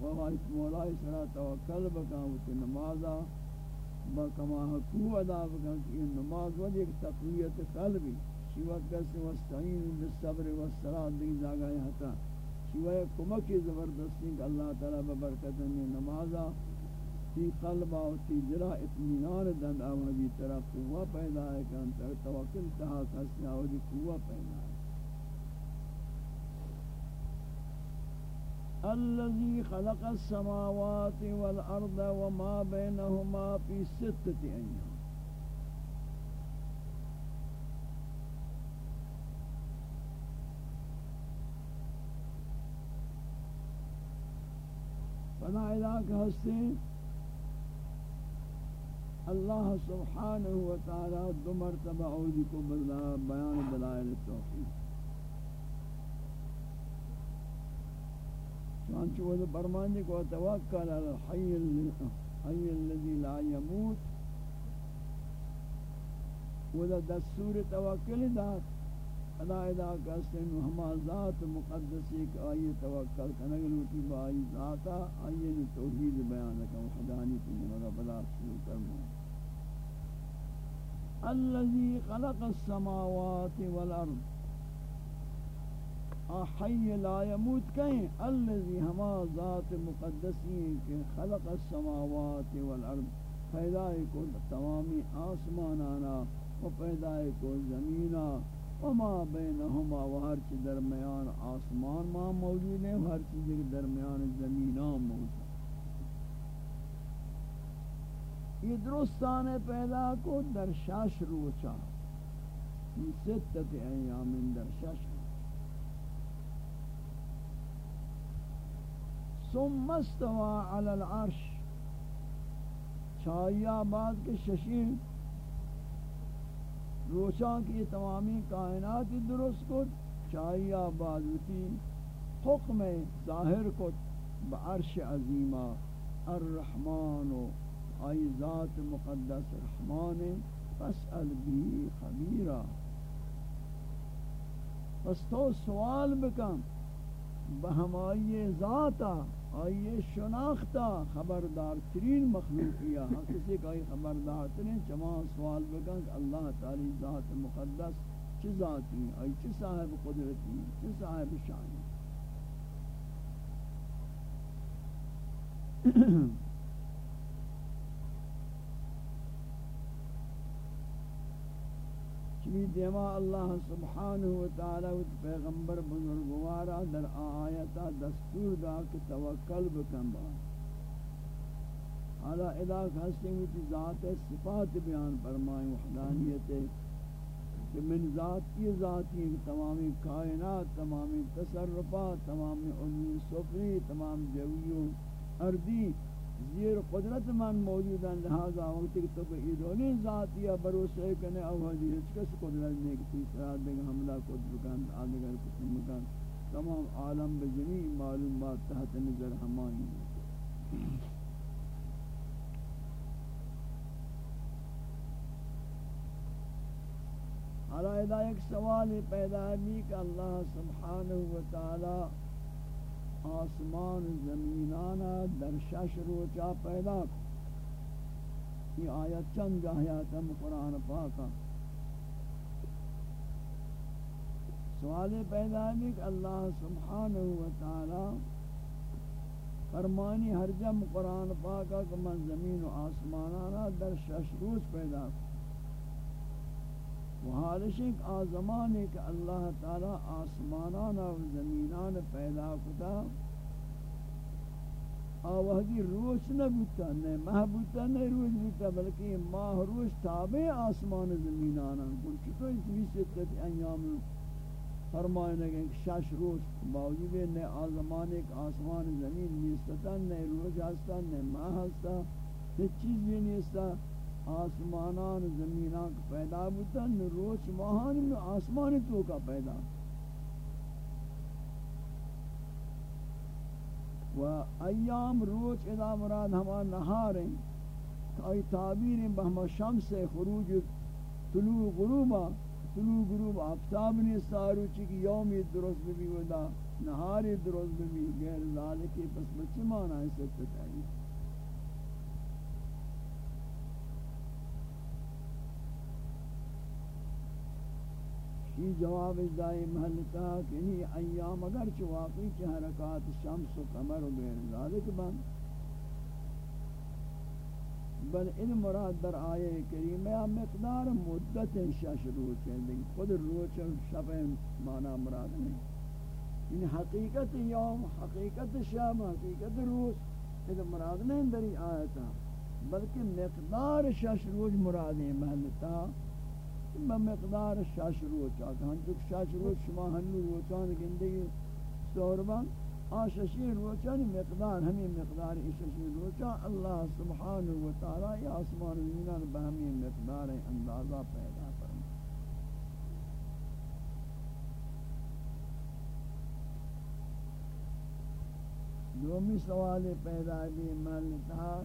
وغایت مولائی سرا توکل بکم وچ نمازا بکما حقو ادا بکم۔ یہ نماز وجہ ایک تقویت قلبی۔ شیوہ کسی وستعین بالصبر والصلاة دی جاگا ہے حتا. شیوہ کمکی زبردستی کہ اللہ تعالی ببرکت نمازا تی قلب و تی جرا اطمینان دند آوازی طرح قوہ پیدا ہے کہ انتر توکل تہا کسی آوازی قوہ پیدا ہے. الذي خلق السماوات والأرض وما بينهما في ستة أيام فنا علاقہ ہستے اللہ سبحانہ و تعالی دو مرتبہ عودی کو بلا بیان دلائل توحید۔ چانچہ وہ برمانی کو توکل الحی الحی الذی لا يموت وہ دستور توکل دات ادا ادا کہتے ہیں ہما ذات مقدسی کہ آئی توکل کنگ لوٹی با آئی ذاتا آئی توحید بیان کا وحدانی کی مگا بلا شروع کرنا الذي خلق السماوات والارض۔ احی لا يموت کہیں الذي ہما ذات مقدسی کہ خلق السماوات والارض۔ پیدا کو تمامی آسمانانا و پیدا کو زمینہ وما بینہما و ہر چیز درمیان آسمان ما موجود ہے، ہر چیز درمیان زمینان موجود یہ درستان پیدا کو در شش روچا یہ ستت ایام در شش ثم استوى على العرش۔ چاہیا بعد کے ششین۔ روچان کی تمامی کائنات درست کو چاہیا بعد حکم ظاہر کو بعرش عظیمہ۔ الرحمن و آئی ذات مقدس رحمان فاسأل بھی خبیرہ۔ پس تو سوال بکن، بہمائی ذاتا آئیے شناختہ خبردار ترین مخلوقیہ ہاں کسی کا خبردار ترین چمان سوال بکن کہ اللہ تعالی ذات مقدس چی ذاتی آئی چی صاحب قدرتی چی صاحب شانی چمی دیما اللہ سبحانہ وتعالی و پیغمبر بزرگوارا در آیتا دستور دا کہ توکل بکن با۔ حالا علاق ہستے ہیں کہ ذات صفات بیان فرمائیں، وحدانیت کہ من ذات یہ ذاتی تمامی کائنات تمامی تصرفات تمامی علمی سفری تمام جویوں، اردی زیر قدرت من موجود ہیں، لہذا وقت کہ تو کہ ایدونی ذاتی یا بروسے کنے او حدی ہچ کس قدرت نہیں کہ تیسرا دیکھ حملہ کو بکن آدھگر کسی مکان تمام عالم بجمی معلومات تحت نظر ہمانی حالا ایک سوال پیدا بھی کہ اللہ سبحانہ وتعالی آسمان زمینانا در شش روچا پیدا یہ آیت چند جاہیات ہم قرآن پاکا سوال پیدا ہے کہ اللہ سبحانہ و تعالی فرمانی ہر جم قرآن پاکا کہ من زمین و آسمانانا در شش روز پیدا و حالش ایک آزمان ہے کہ اللہ تعالی آسمانانا و زمینان پیدا کتا آوہدی روش نہ بوتا نہیں ماہ بوتا نہیں روش بوتا بلکہ ماہ روش تابع آسمان زمینانا کل چکو اس بھی ستت ایام فرمائے لگے کہ شش روز باوجود نئے آزمان ایک آسمان زمین نیستتا نئے روز ہستا نئے ماہ ہستا ہیچ چیز بھی نیستا آسمانان زمینان پیدا بوتا نئے روز ماہان میں آسمان تو کا پیدا. و ایام روز ادا مراد ہما نہار ہیں کہ تعبیر بہما شمس خروج طلوع غروبہ طلوع غروب آفتاب نے سارو چی کی یوم درست بھی ودا نہاری درست بھی غیر ذالک، پس بچے مانا ہے، سب تتائی یہ جواب دائی محلتا کہ نہیں ایام اگر چو واقعی چی حرکات شمس و قمر و غیر ذالک بند۔ بل ان مراد در آیه کریمه مقدار مدت شش روز ہے خود روز شب معنی مراد نہیں۔ ان حقیقت یوم، حقیقت شب، حقیقت روز، یہ مراد نہیں دری آیتا بلکہ مقدار شش روز مراد ہے محلتا مقدار شش روز چاہتا ہم جو شش روز شما ہنو روچان گندگی سوربان آششی روچان مقدار ہمیں مقدار اششی روچا اللہ سبحانہ و تعالی یا آسمان زمینان بہمی مقدار اندازہ پیدا فرما دومی سوال پیدا بھی ملتا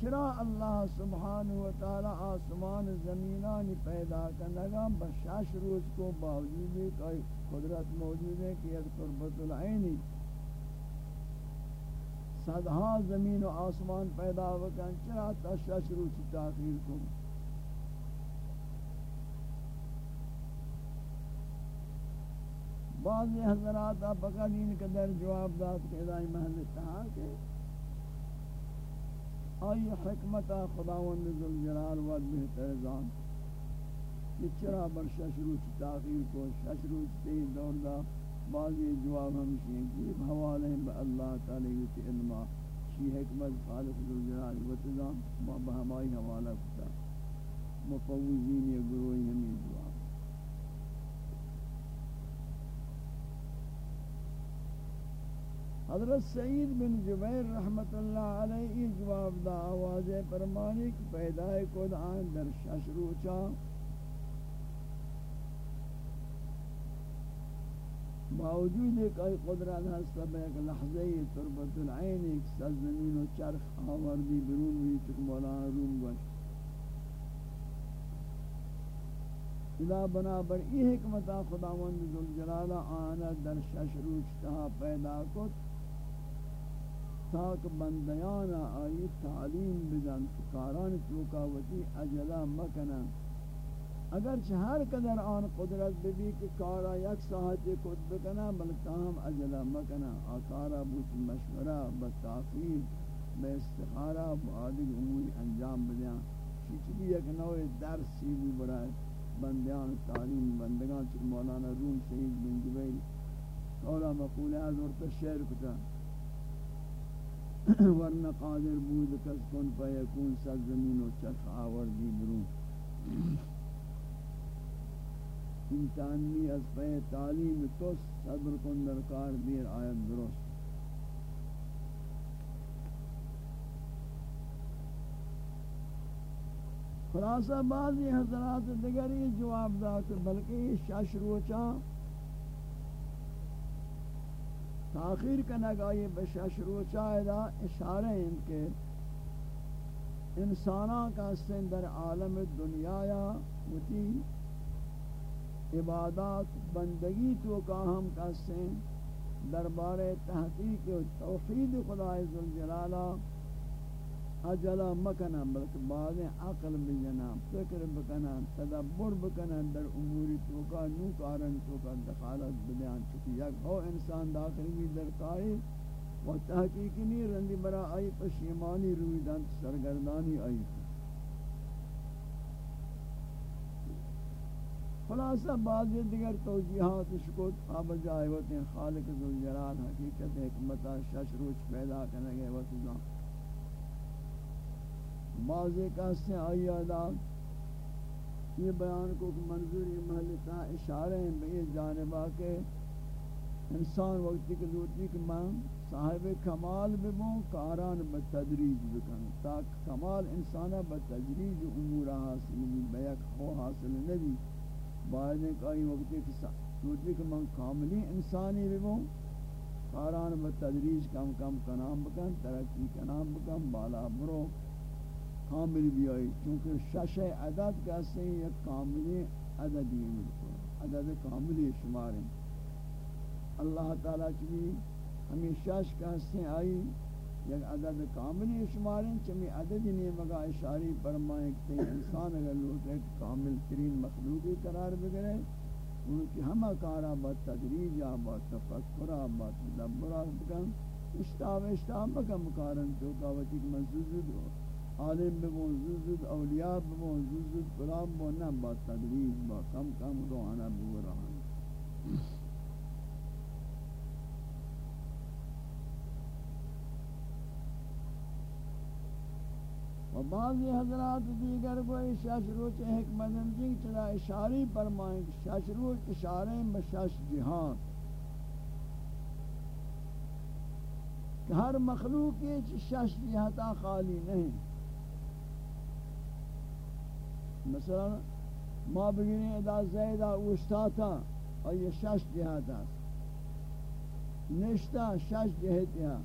چرا اللہ سبحانہ و تعالی آسمان زمینان پیدا کرنگا بشاش روز کو باوجود ہے کہ قدرت موجود ہے کہ یک قربت العینی صدہا زمین و آسمان پیدا وکن، چرا تشاش روز کی تاخیر کو بعض حضرات آپ فقط ان قدر جواب داد کہ ادائی محل اتحا کہ آئی حکمت خداوند ذوالجلال و بہتر ذات کہ چرا بر شش روز تاخیر کو، شش روز تے دور دا، بعضی جواب ہم ہیں کہ حوالے با اللہ تعالی کی علم۔ شی حکمت خالق ذوالجلال و تزام ما بہمائی حوالہ کتا۔ مفوضین یا گروہی ہمیں جواب حضرت سعید بن جبیر رحمت اللہ علیہ جواب دا آواز فرمانی کہ پیدائے کود آن در شش روچا باوجود ایک ای قدرت ہستا بے ایک لحظے تربت العین، ایک سزمین و چرخ آوردی برون بھی چک مولانا روم گوشت اذا بنابر ای حکمتا خداوند ذوالجلال آنا در شش روچ تہا پیدا کت۔ تاک بندیان آئی تعلیم بدن کاران چوکاوتی اجلا مکنن. اگر ہر قدر آن قدرت ببی کہ کارا یک ساعت خود بکنا بلکہ ہم اجلا مکنا آکارا بوت مشورہ بتاخیر بے استخارہ بعادی امور انجام بدیاں چیچ بھی ایک نوع درسی بھی برائے بندیان، تعلیم بندگان چک مولانا روم سعید بن جبیل. اولا مقولہ از ورطہ شعر کتا. ورنہ قادر بود کس کن پا یکون سر زمین و چرخ آوردی برون. انتانی از پہ تعلیم توس صبر کن درکار دیر آیت درست. خلاصہ بعضی حضرات دیگری جواب دا کہ بلکہ شش روچاں تاخیر کا نگائی بشش چاہدہ اشارہ ہیں کہ انسانہ کا سن در عالم دنیا یا ہوتی عبادات بندگی تو کا ہم کا سن دربار تحقیق و توحید خدا ذوالجلالہ عجلہ مکنہ بلکہ بعض عقل بجنا فکر بکنا تدبر بکنا در اموری توکا، نو کارن توکا، دخالت بدیان چکی یک ہو انسان داخل بھی در قائل و تحقیقی نہیں رندی برا آئی، پشیمانی روی دان سرگردانی آئی. خلاصہ، بعض دیگر توجیحات شکوت، آب جائے ہوتے ہیں خالق ذوالجلال، حقیقت حکمتہ شش روچ پیدا کرنے گئے وقت جان بعض ایک سے آئی آداب یہ بیان کو منظوری محلتا اشارے ہیں بے جانبہ کے انسان وقتی کے دوتی کہ میں صاحب کمال ببوں کاران بتدریج بکن تاک کمال انسانا بتدریج امور حاصل بھی بیک خو حاصل نبی بعد ایک آئی وقتی کہ دوتی کہ من کاملی انسانی ببوں کاران بتدریج کم کم کنام بکن، ترقی کنام بکن، بالا برو کامل بھی آئی چونکہ شش عدد کہتے ہیں یک کاملی عددی ملکو عدد کاملی شمار ہیں۔ اللہ تعالیٰ چلی ہمیں شش کہتے ہیں آئی، یک عدد کاملی شمار ہیں۔ چمی عدد نہیں مگا اشاری فرمائیں کہ انسان اگر لوگ ایک کامل ترین مخلوقی قرار بگرے، ان کی ہمہ کارا با تدریجا با تفکرہ با تدبرہ بکن، اشتاب اشتاب بکن، مکارن تو کاوتی کہ منزوزد ہو عالم بمون، زود اولیاء بمون، زود فلان بمون. با تدریج، با کم کم روحانا بوران و بعضی حضرات دیگر کو شش روچ حکمت ہمچنگ چلا اشاری فرمائیں شش روچ اشاریں بشش جہان. کہ ہر مخلوق کی شش جہتا خالی نہیں. مثلا ما بگیریں ادا زیدہ اوشتاتا اور یہ شش جہت ہے نشتا شش جہت ہے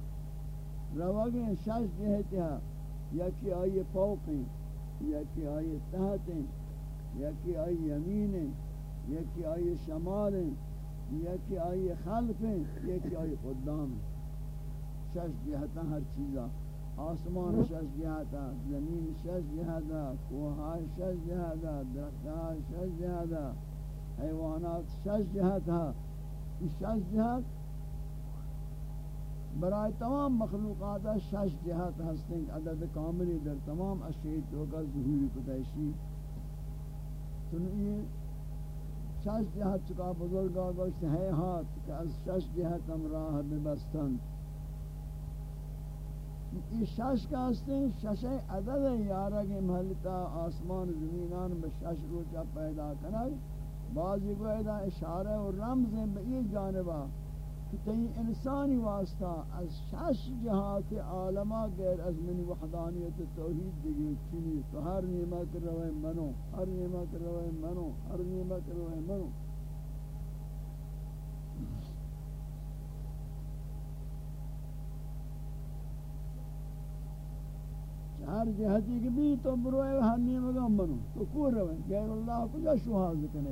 روگیں شش جہت ہے یکی آئی فوق ہیں یکی آئی تحت ہیں یکی آئی یمین ہیں یکی آئی شمال ہیں یکی آئی خلف یکی آئی قدام شش جہتا ہر چیزا آسمان شش جہاتا زمین شش جہاتا کوہا شش جہاتا درختہ شش جہاتا حیوانات شش جہاتا یہ شش جہات برای تمام مخلوقات شش جہات ہستیں عدد کاملی در تمام اشیاء تو کا ظہوری کتائشی سنئیے شش جہات چکا بزرگا گوشت ہے ہاتھ کہ از شش جہت ہم راہ ببستند. شش کا ہستے ہیں شش عدد ہے یارا کے محلتا آسمان زمینان بشش روچا پیدا کنگ بعضی کو ایدہ اشارہ و رمز ہیں بئی جانبہ کہ تئی انسانی واسطہ از شش جہات عالمہ غیر از من وحدانیت توحید دیگی چینی تو ہر نیمہ کر روئے منو، ہر نیمہ کر روئے منو، ہر نیمہ کر روئے منو۔ ہر جہتی کی بھی تو بروئے ہمی مگم بنو تو کور روئے غیر اللہ کو جا شوحاز کنے؟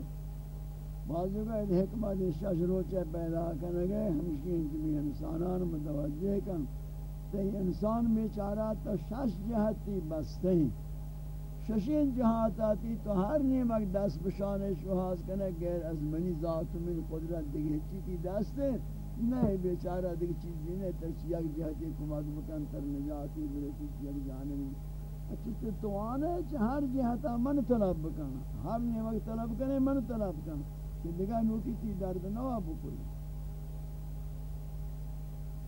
بعضی کو ایک حکمت شش روچے پیدا کرنے گئے ہمشین بھی انسانان متوجہ کن۔ تی انسان بیچارہ تو شش جہتی بستے ہیں۔ ششین جہات آتی تو ہر نیمک دست بشانے شوحاز کنے۔ غیر از منی ذات من قدرت دیگه چیتی دستے نہیں بیچارہ دیکھ چیز نہیں تر یک جہتی کمک بکن تر نجاتی برسی یک جانبی اچھی تو توان ہے کہ ہر جہتا من طلب بکن۔ ہر نیمک طلب کنے من طلب کن۔ کہ دیگا نوکی تی درد نوا بکل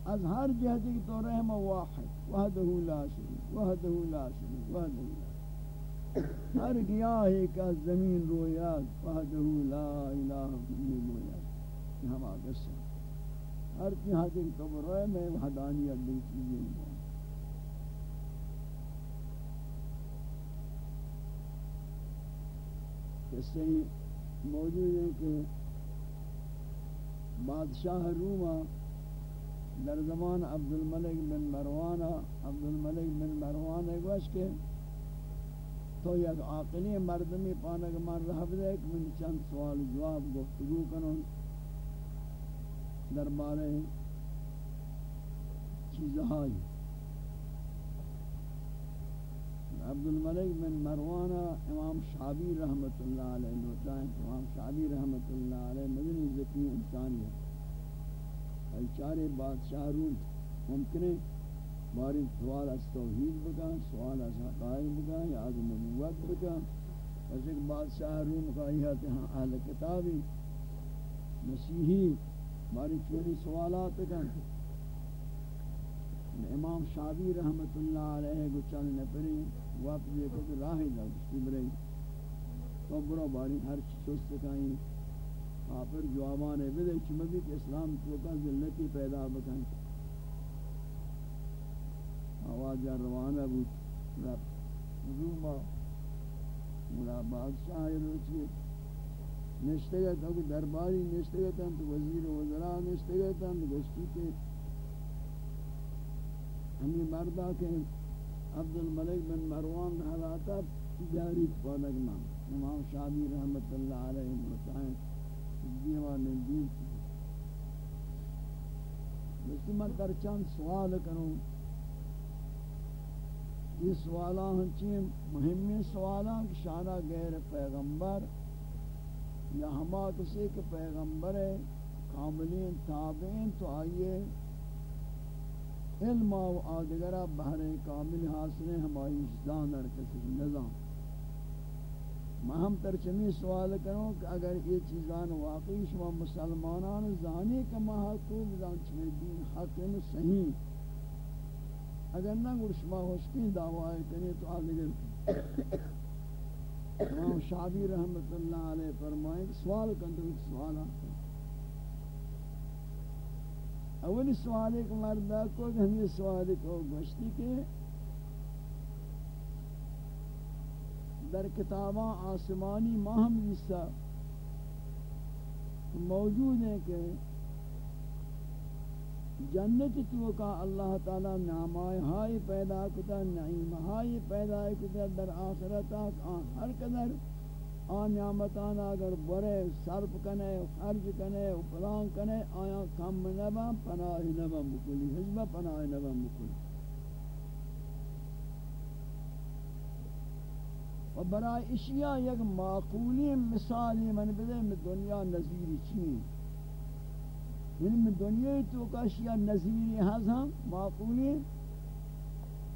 از ہر جہتی تو رحم واحد وحدہ لا شریک وحدہ لا شریک وحدہ لا ہر گیاہی کا زمین رویات وحدہ لا الہ الا اللہ۔ ہم آگے سے۔ ہر جہاں کے تو میں وحدانیت دی چیزیں ہیں موجود ہیں کہ بادشاہ روما در زمان عبد الملک بن مروان عبد الملک بن مروان گوش کے تو یک عاقلی مردمی پانک من رہب دے کہ من چند سوال جواب گفتگو کنوں دربارے چیزہائی عبد الملک بن مروان امام شعبی رحمت اللہ علیہ نوتائیں امام شعبی رحمت اللہ علیہ مدنی ذکی انسانی ہے ای چارے بادشاہ رون ممکن ہے باری سوال از توحید بکن، سوال از حقائق بکن یا از نبوت بکن. اس ایک بادشاہ روم کا یہ ہاں اہل کتابی، مسیحی باری چوری سوالات بکن امام شابی رحمت اللہ علیہ کو چل نپری وقت یہ کہ راہی دا اس برے تو برو باری ہر چیز کہیں کافر جوابان ہے بدے چمدی کہ اسلام تو کا ذلتی پیدا بکن آواز روانہ بود۔ رب روما ملا بادشاہ روچی۔ نشتے گئے تو درباری نشتے گئے تھا، تو وزیر وزراء نشتے گئے تھا، تو گشتی کے ہمیں مردہ کے عبد الملک بن مروان حالاتا جاری پانک نام امام شادی رحمت اللہ علیہ مطائن دیوان دین لیکن میں در چند سوال کروں۔ یہ سوالاں ہنچیں مہمی سوالاں کہ شانہ غیر پیغمبر یا ہما کسی کے پیغمبر ہے کاملین تابعین تو آئیے، علم و آدگرہ بہر کامل حاصلیں ہماری اجدان کسی نظام۔ میں ہم ترچمی سوال کروں کہ اگر یہ چیزان واقعی شما مسلمانان زانی کا محقوب زان چمی دین حق صحیح۔ اگر نہ گر شما ہوشکی کریں تو آدگر امام شعبی رحمت اللہ علیہ فرمائیں سوال کندر سوال آتا اولی سوال ایک مردہ کو ہم یہ سوال کو گوشتی کے در کتاباں آسمانی ماہم جسا موجود ہے کہ جنت تو کا اللہ تعالی نامائے ہائی پیدا کتا، نعیم ہائی پیدا کتا در آخرت ہر قدر آن نعمتان اگر برے صرف کنے، خرج کنے پلان کنے، آیا کم نبا، پناہ نبا مکلی حجب پناہ نبا مکلی۔ و برای اشیاء یک معقولی مثالی من بدے میں دنیا نظیری چین۔ یعنی میں دنیا تو کا اشیاء نظیری ہم معقولی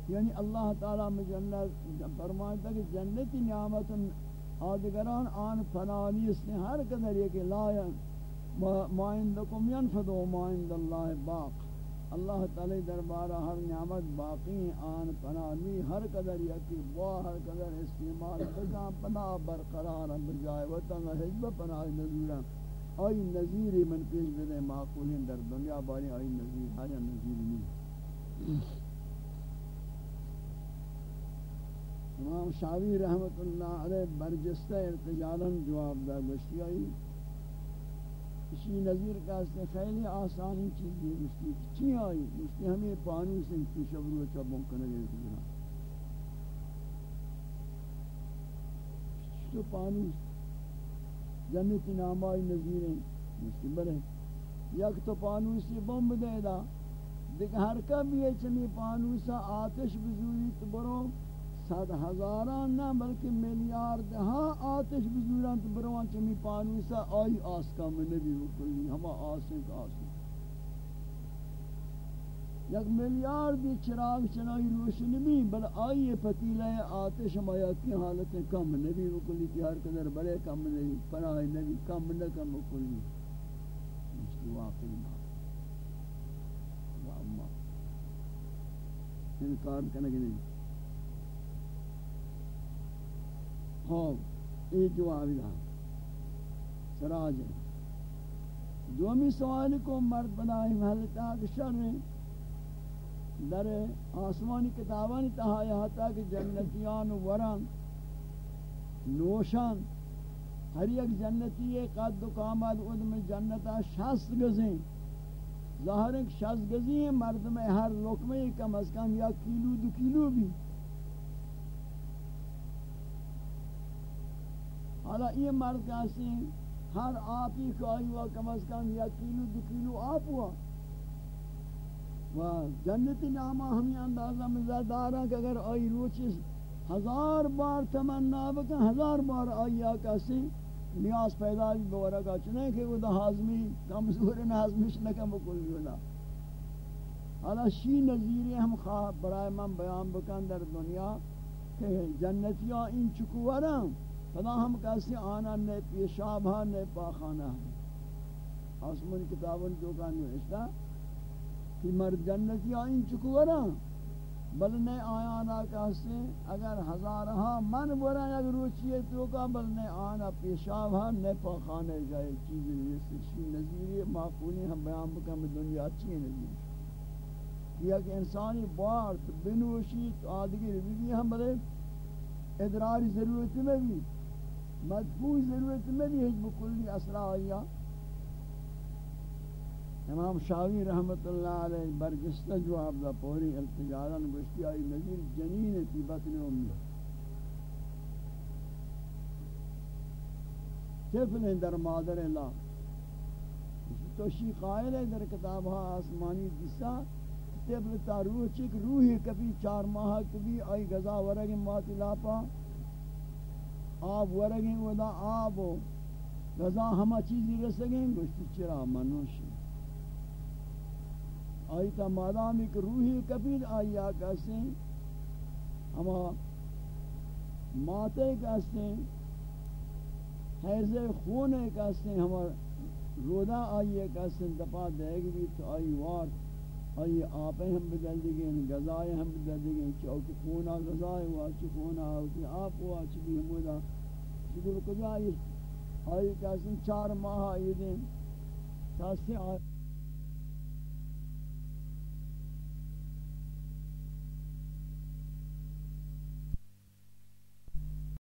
یعنی اللہ تعالی میں جنت فرمائتا کہ جنتی نعمت آدگران آن فنانی اس نے ہر قدر یہ کہ لا ما عندکم ينفد ما اللہ باق۔ اللہ تعالی دربارہ ہر نعمت باقی آن فنانی ہر قدر یہ کہ وہ ہر قدر استعمال بجا پنا برقرار بجائے وطن حجب پناہ نظورا آئی نظیری من پیش بدے معقولین در دنیا باری آئی نظیر حاجہ نظیر نہیں امام شاوی رحمت اللہ علیہ برجستہ ارتجالا جواب دا گشتی آئی. اسی نظیر کا اس نے خیلی آسانی چیز دی گشتی چی آئی؟ گشتی ہمیں پانی سے کی شبرو چبوں کنگے دینا تو پانی جنت نام آئی نظیر ہیں۔ گشتی ہے یک تو پانوسی بمب دے دا۔ دیکھ ہر کب یہ چمی پانوسا آتش بزوری تو برو۔ صد ہزاران نہ بلکہ ملیارد ہاں آتش بزوران تو بروان چمی پانوسا آئی آس کا میں نبی بکلی ہما آسیں کا آسیں یک ملیارد چراغ چنائی روشن بھی بل آئی پتیلہ آتش ہما یکی حالت کم نبی بکلی کی ہر قدر بڑے کم نبی، پناہ نبی کم نہ کم بکلی مجھتی واقعی ماں انکار کرنے نہیں خوب یہ جواب دا سراج دومی سوال کو مرد بنائی محلتا کہ شر در آسمانی کتابانی تہا یہاں تک جنتیان ورن نوشان، ہر یک جنتی ہے قد و کامل ادم جنتا شست گزیں ظاہر ایک شست گزی ہیں مرد میں ہر لکمے کم از کم یا کیلو دو کیلو بھی۔ حالا یہ مرد کہتے ہیں، ہر آپی کو آئی ہوا کم از کم یا کیلو دو کیلو آپ ہوا و جنت نامہ ہمیں اندازہ میں زیادارا کہ اگر آئی روچی ہزار بار تمنا بکن، ہزار بار آیا کسی نیاز پیدا بھی بورا کا چنے کہ وہ دا حازمی کمزور نازمیش نکم بکل جولا۔ حالا شی نظیری ہم خواہ برای من بیان بکن در دنیا کہ جنتیاں ان چکورا فدا ہم کسی آنا نے پیشابہ ہاں، نے پاخانہ ہاں۔ آسمان کتابن جو کانو اشتا۔ کہ مرد جنتیاں ان چکورا بل نے آیا نا کہتے اگر ہزارہا من برا یک روچی تو کا، بل نے آنا پیشاب ہاں نے پاخانے جائے چیزیں یہ سچی نظیری معقولی ہم بیان بکم دنیا اچھی نظیر۔ یہ کہ انسانی بارت بنوشی تو آدھگی بھی بھی ہم بلے ادراری ضرورت میں بھی مدفوع ضرورت میں بھی ہج بکلی اسرا آیا امام شاوی رحمت اللہ علیہ برجستہ جواب دا پوری التجاران گوشتی آئی نظیر جنین تی بطن امی طفل در مادر اللہ۔ تو شی قائل ہے در کتابہ ہاں آسمانی جسا طفل تا روح چک روحی کبھی چار ماہ کبھی آئی گزا ورگی ماتی لاپا۔ آب ورگی ودا آب گزا ہما چیزی رسگیں گوشتی چرا منوشی۔ آئی تا مادام ایک روحی کبیر آئی آکاستے ہیں۔ ہما ماتے کاستے ہیں۔ حیض خون کاستے ہیں۔ ہما رودا آئی کاستے ہیں۔ دپا دے گی تو آئی وار۔ آئی آپیں ہم بدل دیگیں گزائے ہم بدل دیگیں چوک خونا گزائے ہوا چی خونا ہوتی آپ ہوا چی بھی ہمودا شکر کجا آئی؟ آئی کاستے ہیں چار ماہ آئی دیں۔ کاستے آئی